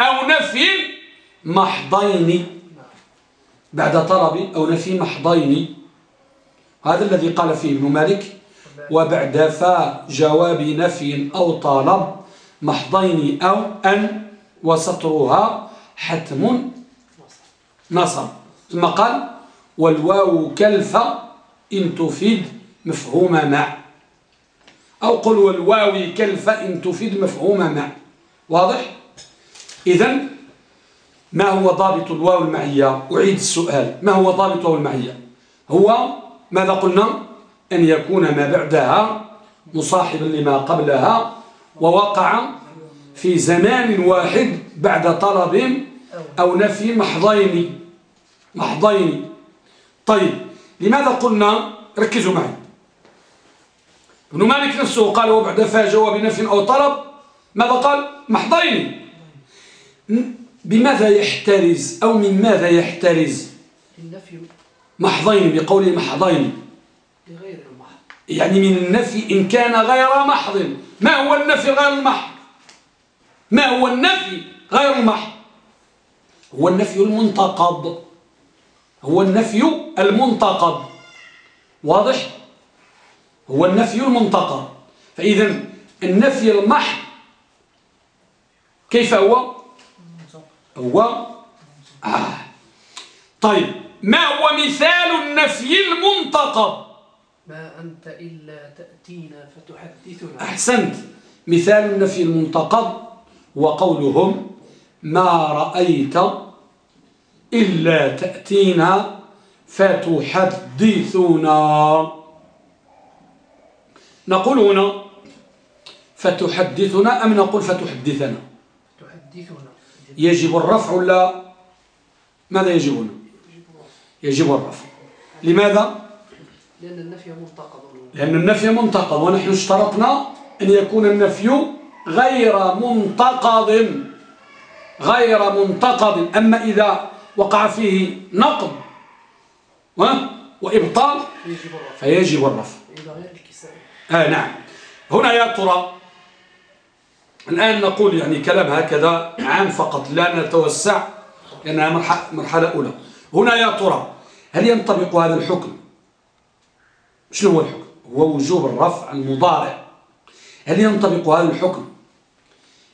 أو نفي محضين. بعد طلب أو نفي محضين. هذا الذي قال فيه ابن مالك. وبعد فا جواب نفي أو طلب محضين أو أن وسترها حتم. نصب. ثم قال والواو كالفا إن تفيد مفهوم مع أو قل والواو كالفا إن تفيد مفهوم مع واضح؟ إذا ما هو ضابط الواو المعية؟ أعيد السؤال. ما هو ضابط الواو المعية؟ هو ماذا قلنا؟ أن يكون ما بعدها مصاحبا لما قبلها ووقع في زمان واحد بعد طلب أو نفي محضين. محضين طيب لماذا قلنا ركزوا معي؟ ابن مالك نفسه قال وبعد فاء جواب نفي أو طلب ماذا قال؟ محضين بماذا يحترز أو من ماذا يحترز؟ النفي. محضين بقوله محضين يعني من النفي إن كان غير محض. ما هو النفي غير المحض؟ ما هو النفي غير المحض؟ هو النفي المنتقض. هو النفي المنتقض واضح؟ هو النفي المنتقض فإذا النفي المحض كيف هو؟ هو آه. طيب ما هو مثال النفي المنتقض ما أنت إلا تأتينا فتحدثنا. أحسنت. مثال النفي المنتقض وقولهم ما رأيت إلا تأتينا فتحدثنا نقول هنا فتحدثنا أم نقول فتحدثنا؟ تحدثنا. يجب الرفع ولا ماذا يجب هنا؟ يجب الرفع. لماذا؟ لأن النفي منتقض. لأن النفي منتقض ونحن اشترطنا أن يكون النفي غير منتقض. غير منتقض. أما إذا وقع فيه نقض وإبطال. فيجب الرفع. آه نعم. هنا يا ترى الآن نقول يعني كلام هكذا عام فقط لا نتوسع لأنها مرحلة أولى. هنا يا ترى هل ينطبق هذا الحكم؟ شنو هو الحكم؟ هو وجوب الرفع المضارع. هل ينطبق هذا الحكم؟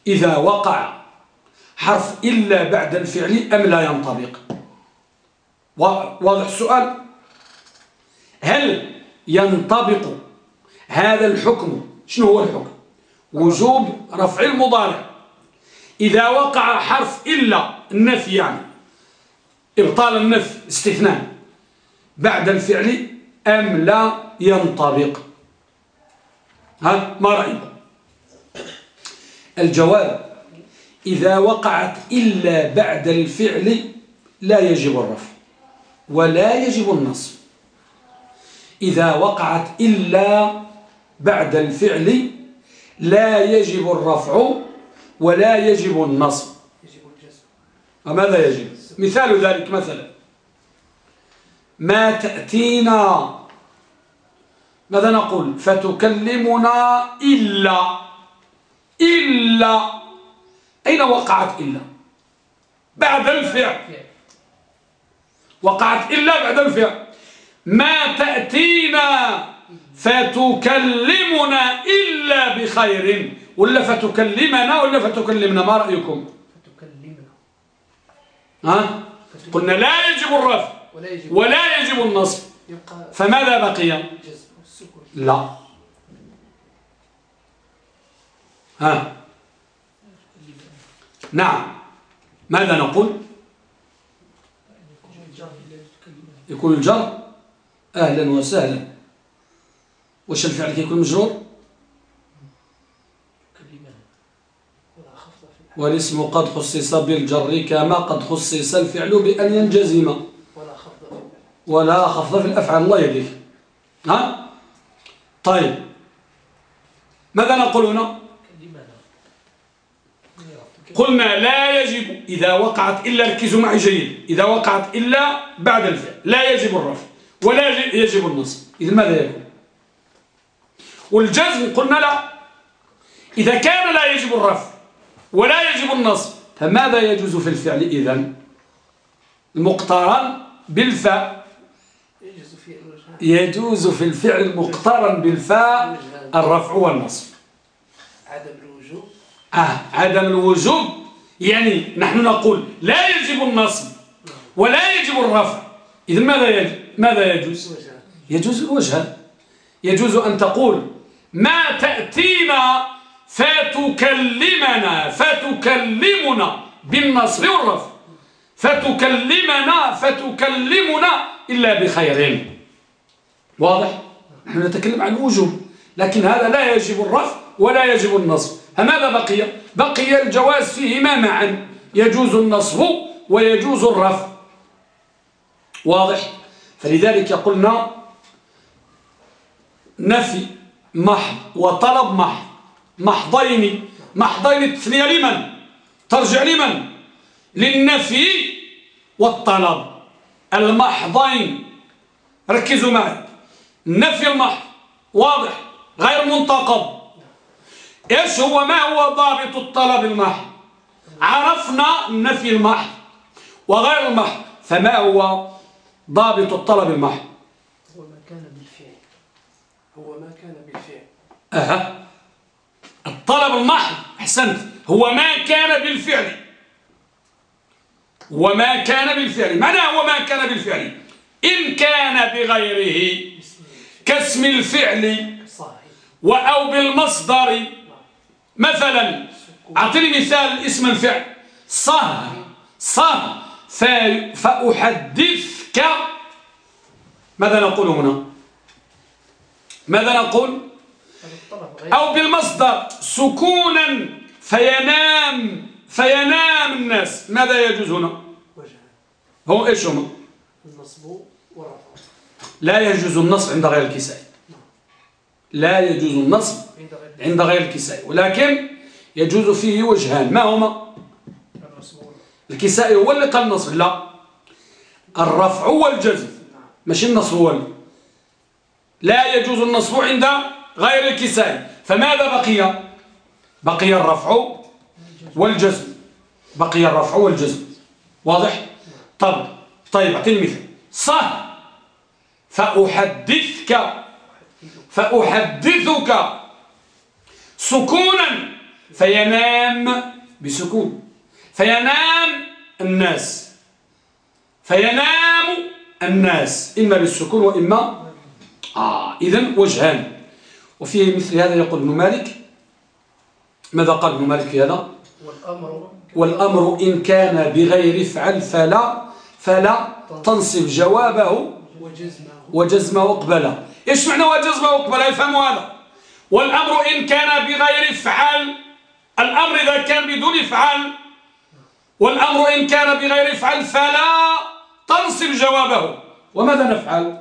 إذا وقع حرف إلا بعد الفعل أم لا ينطبق؟ واضح السؤال؟ هل ينطبق هذا الحكم؟ شنو هو الحكم؟ وجوب رفع المضارع. إذا وقع حرف إلا النفي يعني إبطال النفي استثناء بعد الفعل أم لا ينطبق؟ ها ما رأيكم؟ الجواب إذا وقعت إلا بعد الفعل لا يجب الرفع ولا يجب النصب. إذا وقعت إلا بعد الفعل لا يجب الرفع ولا يجب النصب. وماذا يجب؟ مثال ذلك مثلا. ما تأتينا ماذا نقول؟ فتكلمنا إلا إلا أين وقعت إلا؟ بعد الفعل. وقعت إلا بعد الفعل. ما تأتينا فتكلمنا إلا بخير. ولا فتكلمنا ولا فتكلمنا ما رأيكم؟ فتكلمنا. ها؟ قلنا لا يجب الرفع ولا يجب. ولا يجب النصب. فماذا بقي؟ لا. ها؟ نعم. ماذا نقول؟ يكون الجر. أهلا وسهلا. وش الفعل كيكون مجرور؟ والاسم قد خصص بالجر كما قد خصص الفعل بأن ينجزم. ولا خفض في الأفعال. الله يهديك. ها؟ طيب. ماذا نقول هنا؟ قلنا لا يجب إذا وقعت إلا ركزوا معي جيد. إذا وقعت إلا بعد الفعل. لا يجب الرفع ولا يجب النصب. إذا ماذا يكون؟ والجزم قلنا لا. إذا كان لا يجب الرفع ولا يجب النصب فماذا يجوز في الفعل إذن المقترن بالفاء. يجوز في الفعل المقترن بالفاء الرفع والنصب. عدم آه عدم الوجوب يعني نحن نقول لا يجب النصب ولا يجب الرفع. إذن ماذا يجب ماذا يجوز؟ يجوز الوجه. يجوز أن تقول ما تأتينا فتكلمنا فتكلمنا بالنصب والرفع. فتكلمنا فتكلمنا إلا بخير. واضح؟ نحن نتكلم عن الوجوب لكن هذا لا يجب الرفع ولا يجب النصب. فماذا بقي؟ بقي الجواز فيهما معا يجوز النصب ويجوز الرفع. واضح؟ فلذلك قلنا نفي محض وطلب محض. محضين. محضين التثنية لمن؟ ترجع لمن؟ للنفي والطلب. المحضين. ركزوا معي. النفي المحض. واضح؟ غير منتقب إيش هو؟ ما هو ضابط الطلب المحض؟ عرفنا النفي المحض وغير المحض فما هو ضابط الطلب المحض؟ هو ما كان بالفعل. هو ما كان بالفعل. أها. الطلب المحض أحسنت. هو ما كان بالفعل. وما كان بالفعل. معنى هو ما كان بالفعل؟ إن كان بغيره كاسم الفعل صحيح. أو بالمصدر. مثلا أعطيني مثال اسم الفعل. صه صه فأحدثك. ماذا نقول هنا؟ ماذا نقول؟ أو بالمصدر سكونا فينام فينام الناس. ماذا يجوز هنا؟ هو إيش هما لا يجوز النصب عند غير الكسائي لا يجوز النصب عند غير الكسائي ولكن يجوز فيه وجهان. ما هما؟ الكسائي هو اللي قال النصب لا. الرفع والجزم. ماشي النصب هو اللي. لا يجوز النصب عند غير الكسائي فماذا بقي؟ بقي الرفع والجزم. بقي الرفع والجزم. واضح؟ طب طيب أعطيني مثال. صح. فأحدثك فأحدثك سكونا فينام بسكون. فينام الناس. فينام الناس. إما بالسكون وإما آه إذن وجهان. وفيه مثل هذا يقول ابن مالك. ماذا قال ابن مالك في هذا؟ والأمر والأمر إن كان بغير فعل فلا فلا تنصب جوابه وجزمه. وجزمه وقبله. إيش معنى وجزمه وقبله؟ يفهموا هذا. والأمر إن كان بغير فعل الأمر إذا كان بدون فعل والأمر إن كان بغير فعل فلا تنصب جوابه. وماذا نفعل؟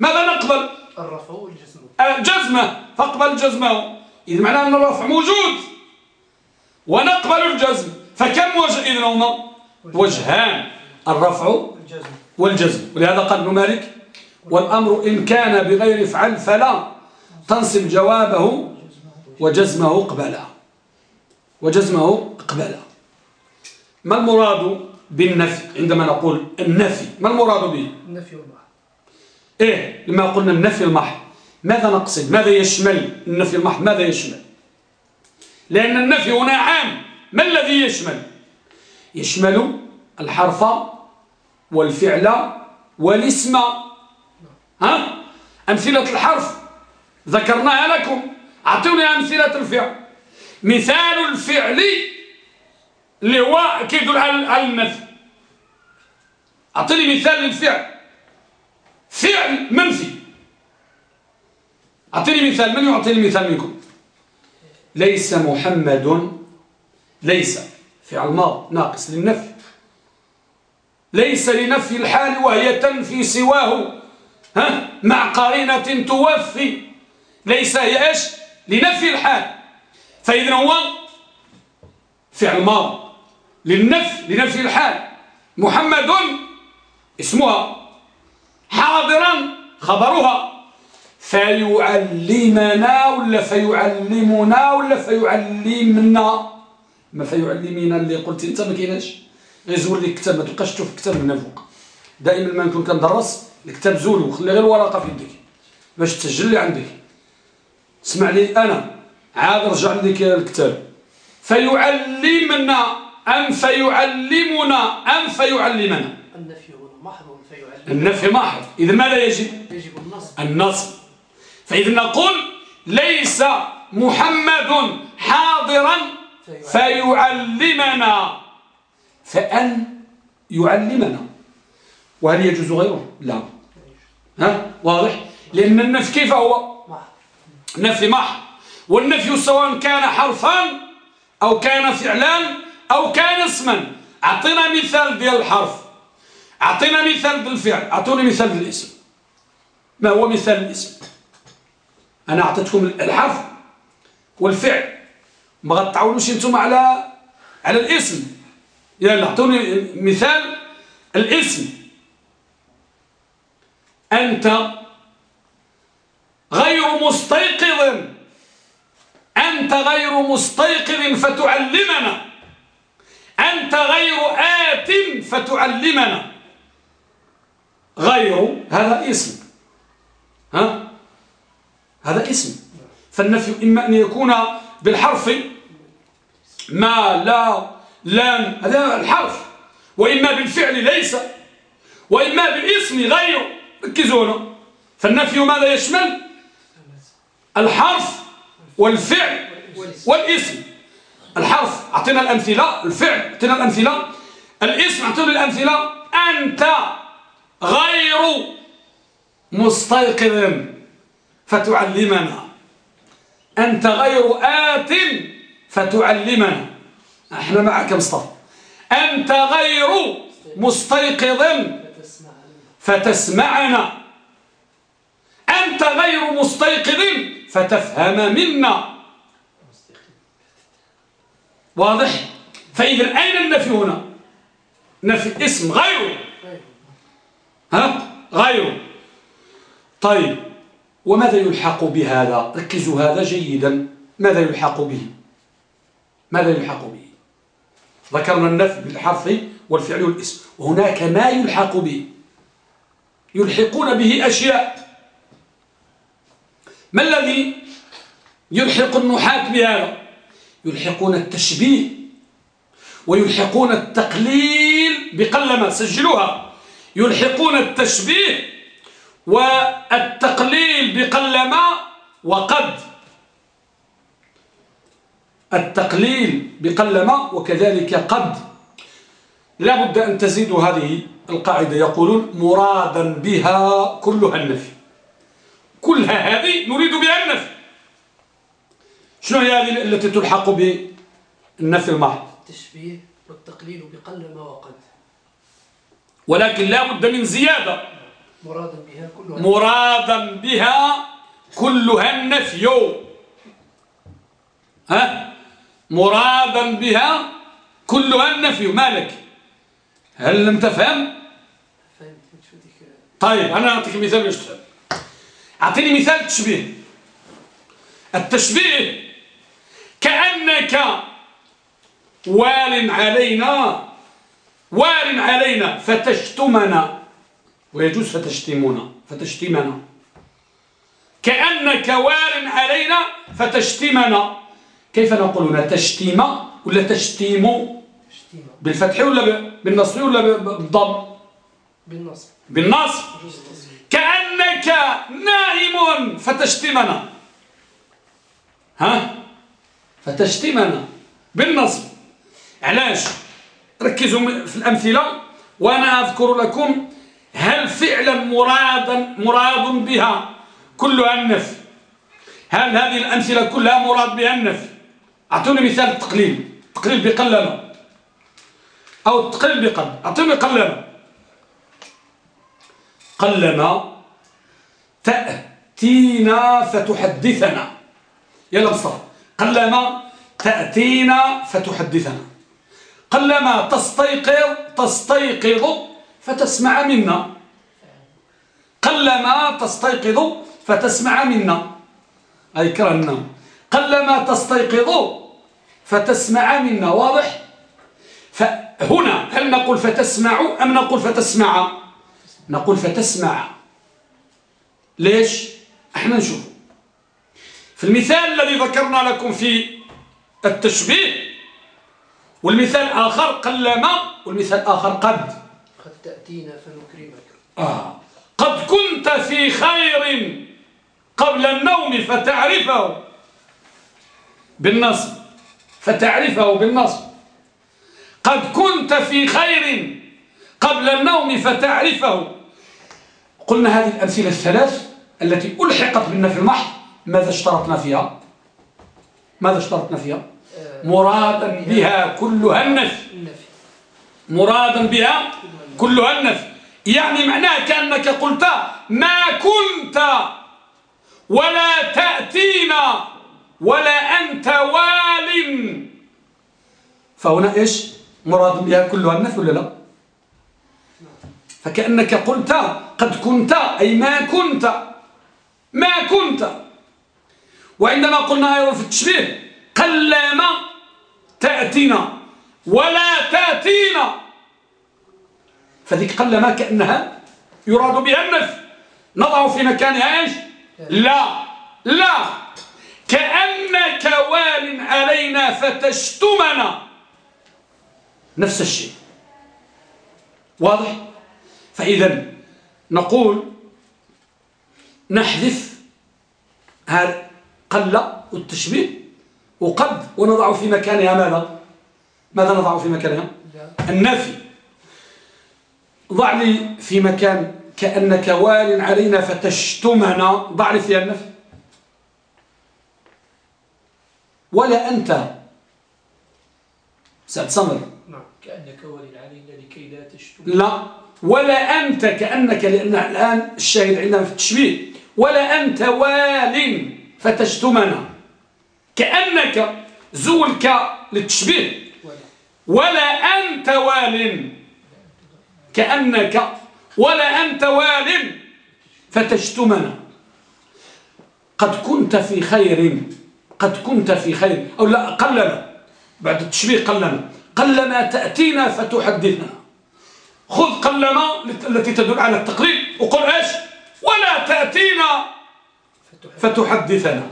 ماذا نقبل؟ الرفع والجزم. الجزمة فاقبل جزمه. إذا معناه أن الرفع موجود. ونقبل الجزم. فكم وجه إذن هما وجهان. الرفع الجزم. والجزم. ولهذا قال ابن مالك والأمر إن كان بغير فعل فلا تنصب جوابه وجزمه قبلا. وجزمه قبلا. ما المراد بالنفي عندما نقول النفي؟ ما المراد به؟ النفي والمحض. إيه لما قلنا النفي المحض ماذا نقصد؟ ماذا يشمل النفي المحض ماذا يشمل؟ لأن النفي هنا عام. ما الذي يشمل؟ يشمل الحرف والفعل والاسم. ها؟ أمثلة الحرف. ذكرناها لكم. أعطوني أمثلة الفعل. مثال الفعل اللي هو كيدل على النفي أعطيني مثال للفعل. فعل منفي. أعطيني مثال. من يعطيني مثال منكم؟ ليس محمد. ليس. فعل ماض. ناقص للنفي. ليس لنفي الحال وهي تنفي سواه. ها؟ مع قرينة توفي. ليس هي إيش؟ لنفي الحال. فإذا هو فعل ماض للنفي لنفي الحال. محمد اسمها. حاضرا خبرها. فيعلمنا ولا فيعلمنا ولا فيعلمنا؟ ما فيعلمنا اللي قلت أنت ما كايناش. غيزول لي الكتاب ما تبقاش تشوف الكتاب من فوق. دائما ما نكون كندرس الكتاب زولو وخلي غير الورقة في يدك. باش تسجل لي عندك. اسمع لي أنا. عاد رجع لك الكتاب. فيعلمنا أم فيعلمنا أم فيعلمنا. النفي هنا محض فيعلم النفي محض. إذا ماذا يجب؟ يجب النصب. النصب. فإذا نقول ليس محمد حاضرا فيعلمنا. فأن يعلمنا. وهل يجوز غيره؟ لا. ها؟ واضح؟ لأن النفي كيف هو؟ محض. نفي محض والنفي سواء كان حرفا أو كان فعلا أو كان اسما. أعطينا مثال ديال الحرف. أعطينا مثال بالفعل. أعطوني مثال بالاسم. ما هو مثال الاسم؟ أنا أعطيتكم الحرف والفعل. ما غتعاونوش أنتم على على الاسم. يلا أعطوني مثال الاسم. أنت غير مستيقظ. أنت غير مستيقظ فتعلمنا. أنت غير آت فتعلمنا. غير هذا اسم. ها؟ هذا اسم. فالنفي إما أن يكون بالحرف ما لا لام هذا الحرف. وإما بالفعل ليس. وإما بالاسم غير. ركزوا هنا. فالنفي ماذا يشمل؟ الحرف والفعل والاسم. الحرف أعطينا الأمثلة. الفعل أعطينا الأمثلة. الاسم أعطينا الأمثلة. أنت غير مستيقظ فتعلمنا. أنت غير آت فتعلمنا. إحنا معك مصطفى. أنت غير مستيقظ فتسمعنا. أنت غير مستيقظ فتفهم منا. واضح؟ فإذا أين النفي هنا. نفي اسم غيره. ها؟ غيره. طيب. وماذا يلحق بهذا؟ ركزوا هذا جيدا. ماذا يلحق به؟ ماذا يلحق به؟ ذكرنا النفي بالحرف والفعل والاسم. وهناك ما يلحق به. يلحقون به أشياء. ما الذي يلحق النحاة بهذا؟ يلحقون التشبيه ويلحقون التقليل بقلما سجلوها. يلحقون التشبيه والتقليل بقلما وقد. التقليل بقلما وكذلك قد. لا بد أن تزيدوا هذه القاعدة يقولون مرادا بها كلها النفي. كلها هذه نريد بها النفي. شنو هي هذه التي تلحق بالنفي المحض؟ التشبيه والتقليل بقل ما وقد. ولكن لا بد من زيادة. مرادا بها كلها. مرادا بها كلها النفي. ها؟ مرادا بها كلها النفي. مالك؟ هل لم تفهم؟ طيب أنا أعطيك مثال باش تفهم. أعطيني مثال تشبيه. التشبيه كأنك وال علينا وال علينا فتشتمنا ويجوز فتشتمنا فتشتمنا. كأنك وال علينا فتشتمنا. كيف نقول هنا تشتيم ولا تشتيم؟ بالفتح ولا بالنصب ولا بالضم؟ بالنصب. بالنصب. كأنك نائم فتشتمنا. ها؟ فتشتمنا. بالنصب. علاش؟ ركزوا في الأمثلة وأنا أذكر لكم هل فعلا مرادا مراد بها كلها النفي هل هذه الأمثلة كلها مراد بها النفي أعطوني مثال التقليل تقليل بقلما أو التقليل بقل أعطوني قلما قلما تأتينا فتحدثنا. يلا مصطفى. قلما تأتينا فتحدثنا. قلما تستيقظ تستيقظ فتسمع منا. قلما تستيقظ فتسمع منا. أي كرهنا قلما تستيقظ فتسمع منا. واضح؟ فهنا هل نقول فتسمع أم نقول فتسمع؟ نقول فتسمع. ليش؟ إحنا نشوف. في المثال الذي ذكرنا لكم في التشبيه والمثال آخر قلما والمثال آخر قد. قد تأتينا فنكرمك. آه. قد كنت في خير قبل النوم فتعرفه بالنصب. فتعرفه بالنصب. قد كنت في خير قبل النوم فتعرفه. قلنا هذه الأمثلة الثلاث التي ألحقت بالنفي المحض ماذا اشترطنا فيها؟ ماذا اشترطنا فيها؟ آه، مرادا بها كلها النفي مرادا بها كلها النفي يعني معناه كأنك قلت ما كنت ولا تأتينا ولا أنت وال. فهنا إيش؟ مراد بها كلها النفي ولا لا؟ فكأنك قلت قد كنت أي ما كنت ما كنت. وعندما قلنا أيضا في التشبيه قلما تأتينا ولا تأتينا. فذيك قلما كأنها يراد بها النفي نضع في مكانها إيش؟ لا لا. كأنك وال علينا فتشتمنا. نفس الشيء. واضح؟ فإذا نقول نحذف هذا قل والتشبيه وقد ونضع في مكانها ماذا؟ ماذا نضع في مكانها؟ النفي. ضع لي في مكان كأنك وال علينا فتشتمنا ضع لي فيها النفي. ولا أنت. سعد سمر نعم. كأنك وال علينا لكي لا تشتم لا. ولا أنت كأنك لأن الآن الشاهد عندنا في التشبيه. ولا أنت وال فتشتمنا كأنك زولك للتشبيه. ولا أنت وال كأنك. ولا أنت وال فتشتمنا قد كنت في خير. قد كنت في خير. أو لا قلنا. بعد التشبيه قلنا. قلما تأتينا فتحدثنا. خذ قلما التي تدل على التقريب وقل إيش؟ ولا تأتينا فتحدثنا.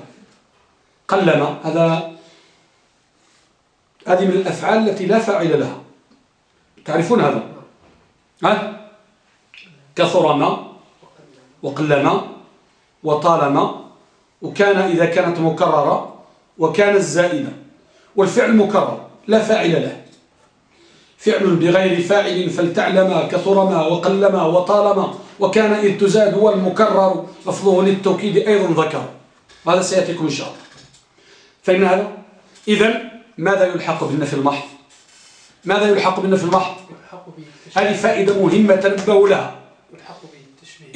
قلما هذا هذه من الأفعال التي لا فاعل لها. تعرفون هذا؟ ها؟ كثرنا وقلما وطالما وكان إذا كانت مكررة وكان الزائدة والفعل مكرر لا فاعل له. فعل بغير فاعل فلتعلما كثرما وقلما وطالما وكان إذ تزاد هو المكرر لفظه للتوكيد أيضا ذكر. هذا سيأتيكم إن شاء الله؟ فإن هذا إذن ماذا يلحق بالنفي المحض؟ ماذا يلحق بالنفي المحض؟ هذه فائدة مهمة تنبه لها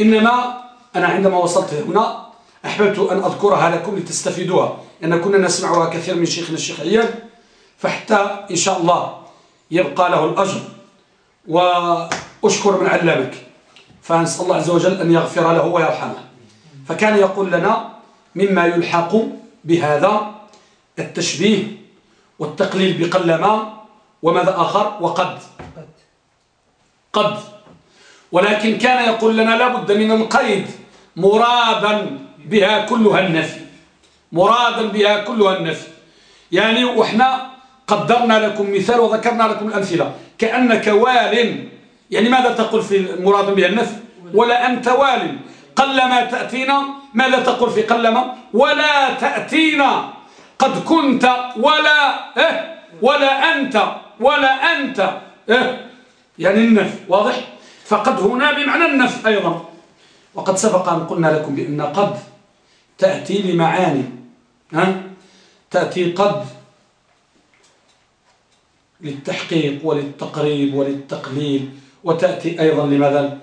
إنما أنا عندما وصلت هنا أحببت أن أذكرها لكم لتستفيدوها لأن كنا نسمعها كثير من شيخنا الشيخ عياد فحتى إن شاء الله يبقى له الأجر. وأشكر من علمك. فنسأل الله عز وجل أن يغفر له ويرحمه. فكان يقول لنا مما يلحق بهذا التشبيه والتقليل بقلما وماذا آخر؟ وقد. قد. ولكن كان يقول لنا لابد من القيد مرادا بها كلها النفي. مرادا بها كلها النفي. يعني وإحنا قدرنا لكم مثال وذكرنا لكم الأمثلة. كأنك وال يعني ماذا تقول في مراد بها النفي ولا أنت وال. قلما تأتينا ماذا تقول في قلما؟ ولا تأتينا. قد كنت ولا إيه؟ ولا أنت ولا أنت إيه؟ يعني النفي واضح؟ فقد هنا بمعنى النفي أيضا. وقد سبق أن قلنا لكم بأن قد تأتي لمعاني ها؟ تأتي قد للتحقيق وللتقريب وللتقليل وتأتي أيضا لماذا؟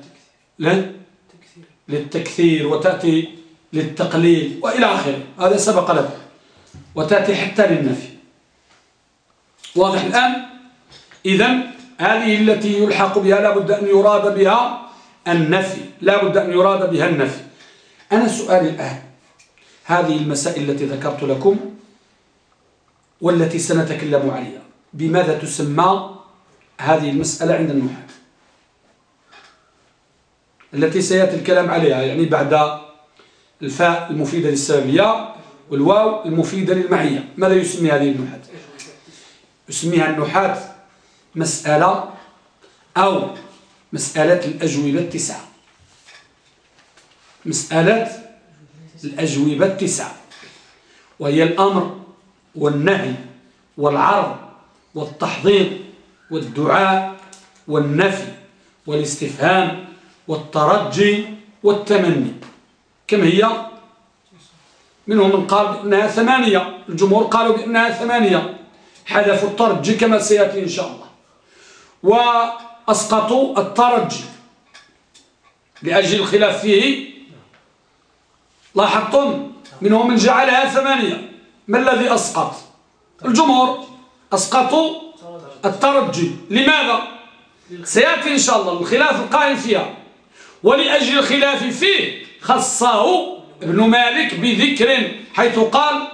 للتكثير وتأتي للتقليل وإلى آخره. هذا سبق لكم وتأتي حتى للنفي. واضح الآن؟ إذا هذه التي يلحق بها لابد أن يراد بها النفي. لابد أن يراد بها النفي. أنا سؤالي الآن هذه المسائل التي ذكرت لكم والتي سنتكلم عليها بماذا تسمى هذه المسألة عند النحاة التي سيأتي الكلام عليها يعني بعد الفاء المفيدة للسببية والواو المفيدة للمعية. ماذا يسمي هذه النحاة يسميها النحاة مسألة أو مسألة الأجوبة التسعة. مسألة الأجوبة التسعة. وهي الأمر والنهي والعرض والتحضير والدعاء والنفي والاستفهام والترجي والتمني. كم هي؟ منهم من قال بأنها ثمانية. الجمهور قالوا بأنها ثمانية. حذفوا الترجي كما سيأتي إن شاء الله. وأسقطوا الترجي. لأجل الخلاف فيه. لاحظتم؟ منهم من جعلها ثمانية. ما الذي أسقط؟ الجمهور. أسقطوا الترجي. لماذا؟ سيأتي إن شاء الله. الخلاف القائم فيها. ولأجل الخلاف فيه خصه ابن مالك بذكر حيث قال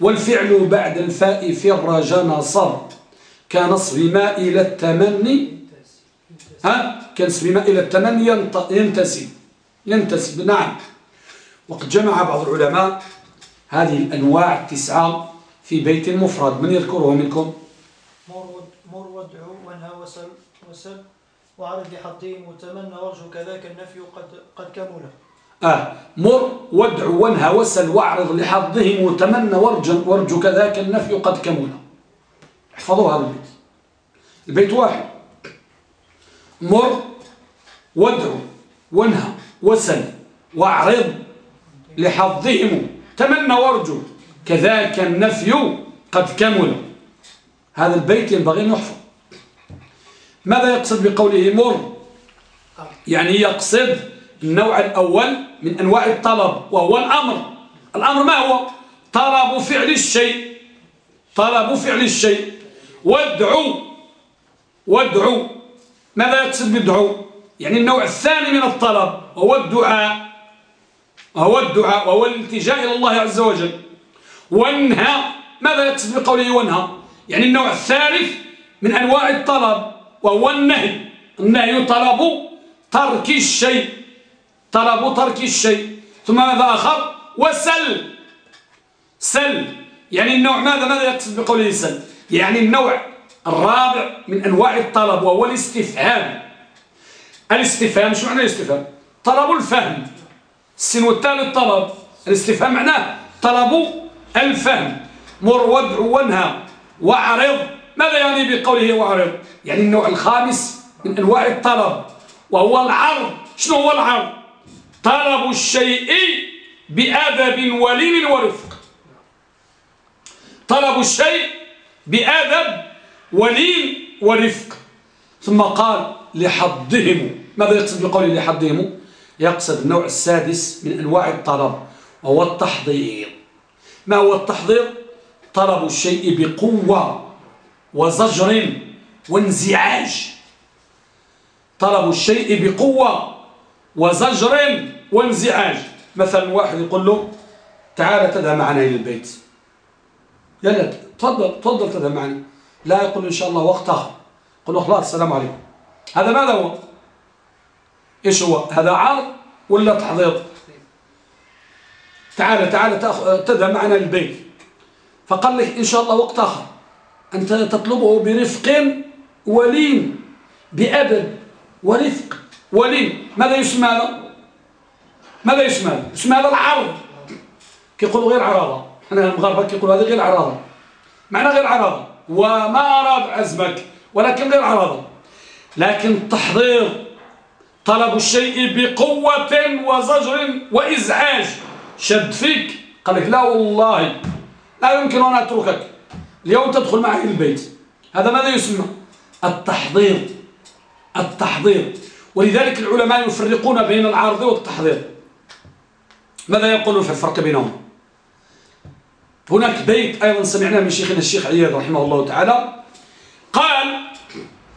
والفعل بعد الفاء في الرجاء نصر كنصب ما إلى التمني. ها؟ كنصب ما إلى التمني ينتسب. ينتسب. نعم. وقد جمع بعض العلماء هذه الأنواع التسعة في بيت مفرد من يذكره منكم؟ مر وادعو وانهى وسل وسل وعرض لحظهم وتمنى وارجو كذاك النفي قد قد كمل آه مر وادعو وانهى وسل واعرض لحظهم وتمنى وارجو, وارجو كذاك النفي قد كمل احفظوا هذا البيت. البيت واحد. مر وادعو وانهى وسل واعرض لحظهم تمنى وارجو. كذاك النفي قد كمل. هذا البيت ينبغي أن يحفظ. ماذا يقصد بقوله مر؟ يعني يقصد النوع الأول من أنواع الطلب وهو الأمر. الأمر ما هو؟ طلب فعل الشيء. طلب فعل الشيء. وادعو. وادعو. ماذا يقصد بالدعو؟ يعني النوع الثاني من الطلب وهو الدعاء. وهو الدعاء وهو الالتجاء إلى الله عز وجل. وانهى. ماذا يقصد بقوله وانهى؟ يعني النوع الثالث من أنواع الطلب وهو النهي. النهي طلب ترك الشيء. طلب ترك الشيء. ثم ماذا آخر؟ وسل. سل. يعني النوع ماذا؟ ماذا يقصد بقوله سل؟ يعني النوع الرابع من أنواع الطلب وهو الاستفهام. الاستفهام شو معنى الاستفهام؟ طلب الفهم. السين والتالي الطلب الاستفهام معناه طلب الفهم مر وادع وانهى واعرض ماذا يعني بقوله واعرض يعني النوع الخامس من أنواع الطلب وهو العرض. شنو هو العرض؟ طلب الشيء بأدب ولين ورفق. طلب الشيء بأدب ولين ورفق. ثم قال لحظهم. ماذا يقصد بقوله لحظهم؟ يقصد النوع السادس من أنواع الطلب وهو التحضير. ما هو التحضير؟ طلب الشيء بقوة وزجر وانزعاج. طلب الشيء بقوة وزجر وانزعاج. مثلا واحد يقول له تعال تذهب معنا إلى البيت. يلا تفضل تفضل تذهب معنا. لا يقول إن شاء الله وقت آخر. قل له خلاص السلام عليكم. هذا ماذا هو؟ إيش هو؟ هذا عرض ولا تحضير؟ تعال تعال تذهب معنا للبيت. فقال لك إن شاء الله وقت آخر أنت تطلبه برفق ولين بأدب ورفق ولين. ماذا يسمى هذا ماذا يسمى هذا يسمى هذا العرض. كيقولوا غير عراضة إحنا المغاربة كيقولوا هذه غير عراضة معنى غير عراضة وما أراد عزمك ولكن غير عراضة لكن التحضير طلب الشيء بقوة وزجر وإزعاج. شد فيك. قال لك لا والله لا يمكن أن أتركك. اليوم تدخل معي البيت. هذا ماذا يسمى؟ التحضير. التحضير. ولذلك العلماء يفرقون بين العرض والتحضير. ماذا يقولون في الفرق بينهم؟ هناك بيت أيضا سمعناه من شيخنا الشيخ عياد رحمه الله تعالى. قال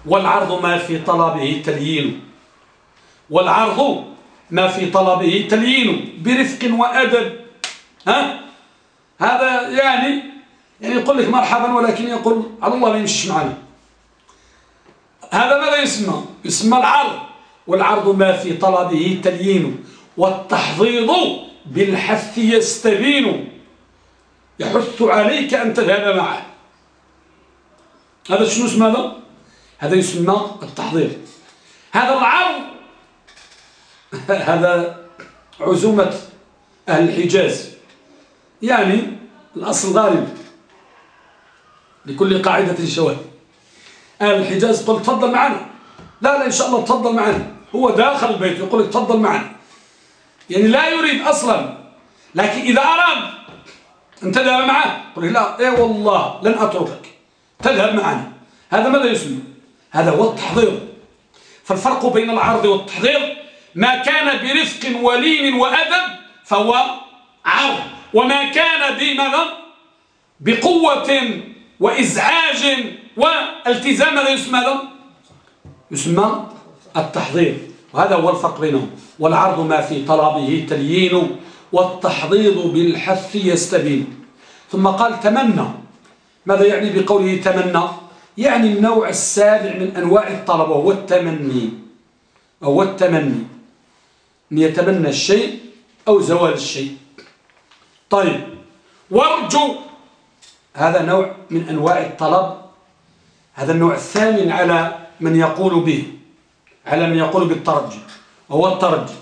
والعرض ما في طلبه تليين. والعرض ما في طلبه تليين برفق وأدب. ها؟ هذا يعني يعني يقول لك مرحبا ولكن يقول على الله ما يمشيش معنا هذا ماذا يسمى؟ يسمى العرض. والعرض ما في طلبه تليين. والتحضيض بالحث يستبين. يحث عليك أن تذهب معه. هذا شنو اسمه هذا؟ هذا يسمى التحضير. هذا العرض [laughs] هذا عزومة أهل الحجاز. يعني الأصل غالب لكل قاعدة شواذ أهل الحجاز قل تفضل معنا. لا لا إن شاء الله تفضل معنا. هو داخل البيت يقول لك تفضل معنا. يعني لا يريد أصلا. لكن إذا أراد أن تذهب معه. قل لا إيه والله لن أتركك. تذهب معنا. هذا ماذا يسمى؟ هذا هو التحضير. فالفرق بين العرض والتحضير ما كان برفق ولين وأدب فهو عرض وما كان بماذا بقوة وإزعاج والتزام ماذا يسمى هذا يسمى التحضير. وهذا هو الفرق بينهم. والعرض ما في طلبه تليين والتحضيض بالحث يستبين. ثم قال تمنى. ماذا يعني بقوله تمنى؟ يعني النوع السابع من أنواع الطلب وهو التمني. هو التمني. أن الشيء أو زوال الشيء. طيب وأرجو هذا نوع من أنواع الطلب هذا النوع الثامن على من يقول به على من يقول بالترجي وهو الترجي.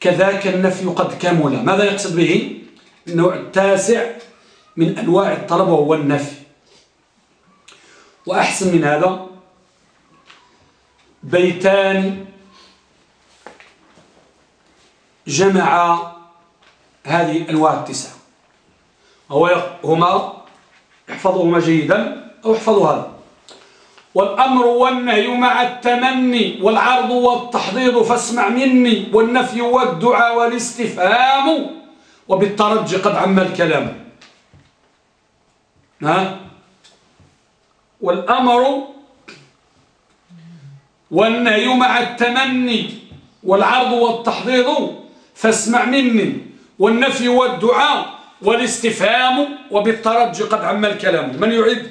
كذاك النفي قد كمل. ماذا يقصد به؟ النوع التاسع من أنواع الطلب وهو النفي. وأحسن من هذا بيتان جمع هذه الأنواع التسعة هما احفظهما جيدا أو احفظوا هذا. والأمر والنهي مع التمني والعرض والتحضيض فاسمع مني والنفي والدعاء والاستفهام وبالترجي قد عم الكلام. ها؟ والأمر والنهي مع التمني والعرض والتحضيض فاسمع مني. والنفي والدعاء والاستفهام وبالترجي قد عم الكلام. من يعيد؟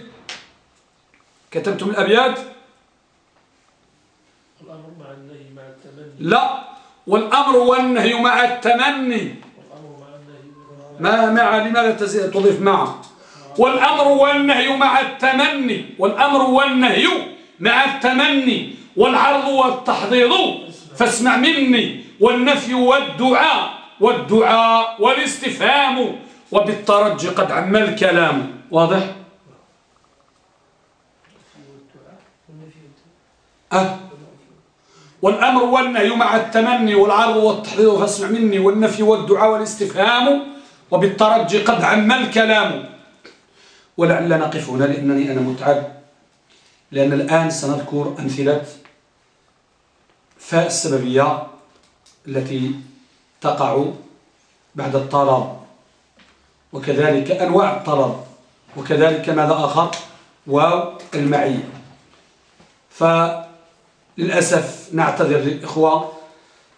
كتبتم الأبيات؟ الأمر مع النهي مع التمني. لا. والأمر والنهي مع التمني. ما مع لماذا تضيف مع؟ والأمر والنهي مع التمني. والأمر والنهي مع التمني. والعرض والتحضيض. فاسمع مني. والنفي والدعاء والدعاء والاستفهام. وبالترجي قد عم الكلام. واضح؟ أه. والأمر والنهي مع التمني والعرض والتحضير فاسمع مني. والنفي والدعاء والاستفهام. وبالترجي قد عم الكلام. ولعل نقف هنا لأنني أنا متعب. لأن الآن سنذكر أمثلة فاء السببية. التي تقع بعد الطلب وكذلك أنواع الطلب وكذلك ماذا آخر؟ واو المعية فللأسف نعتذر للإخوة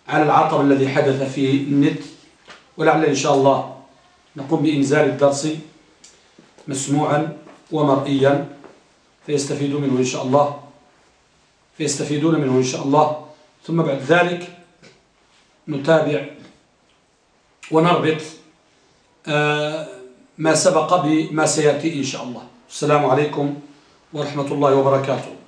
على العطر الذي حدث في النت ولعل إن شاء الله نقوم بإنزال الدرس مسموعا ومرئيا فيستفيدون منه إن شاء الله فيستفيدون منه إن شاء الله. ثم بعد ذلك نتابع ونربط آه، ما سبق بما سيأتي إن شاء الله. السلام عليكم ورحمة الله وبركاته.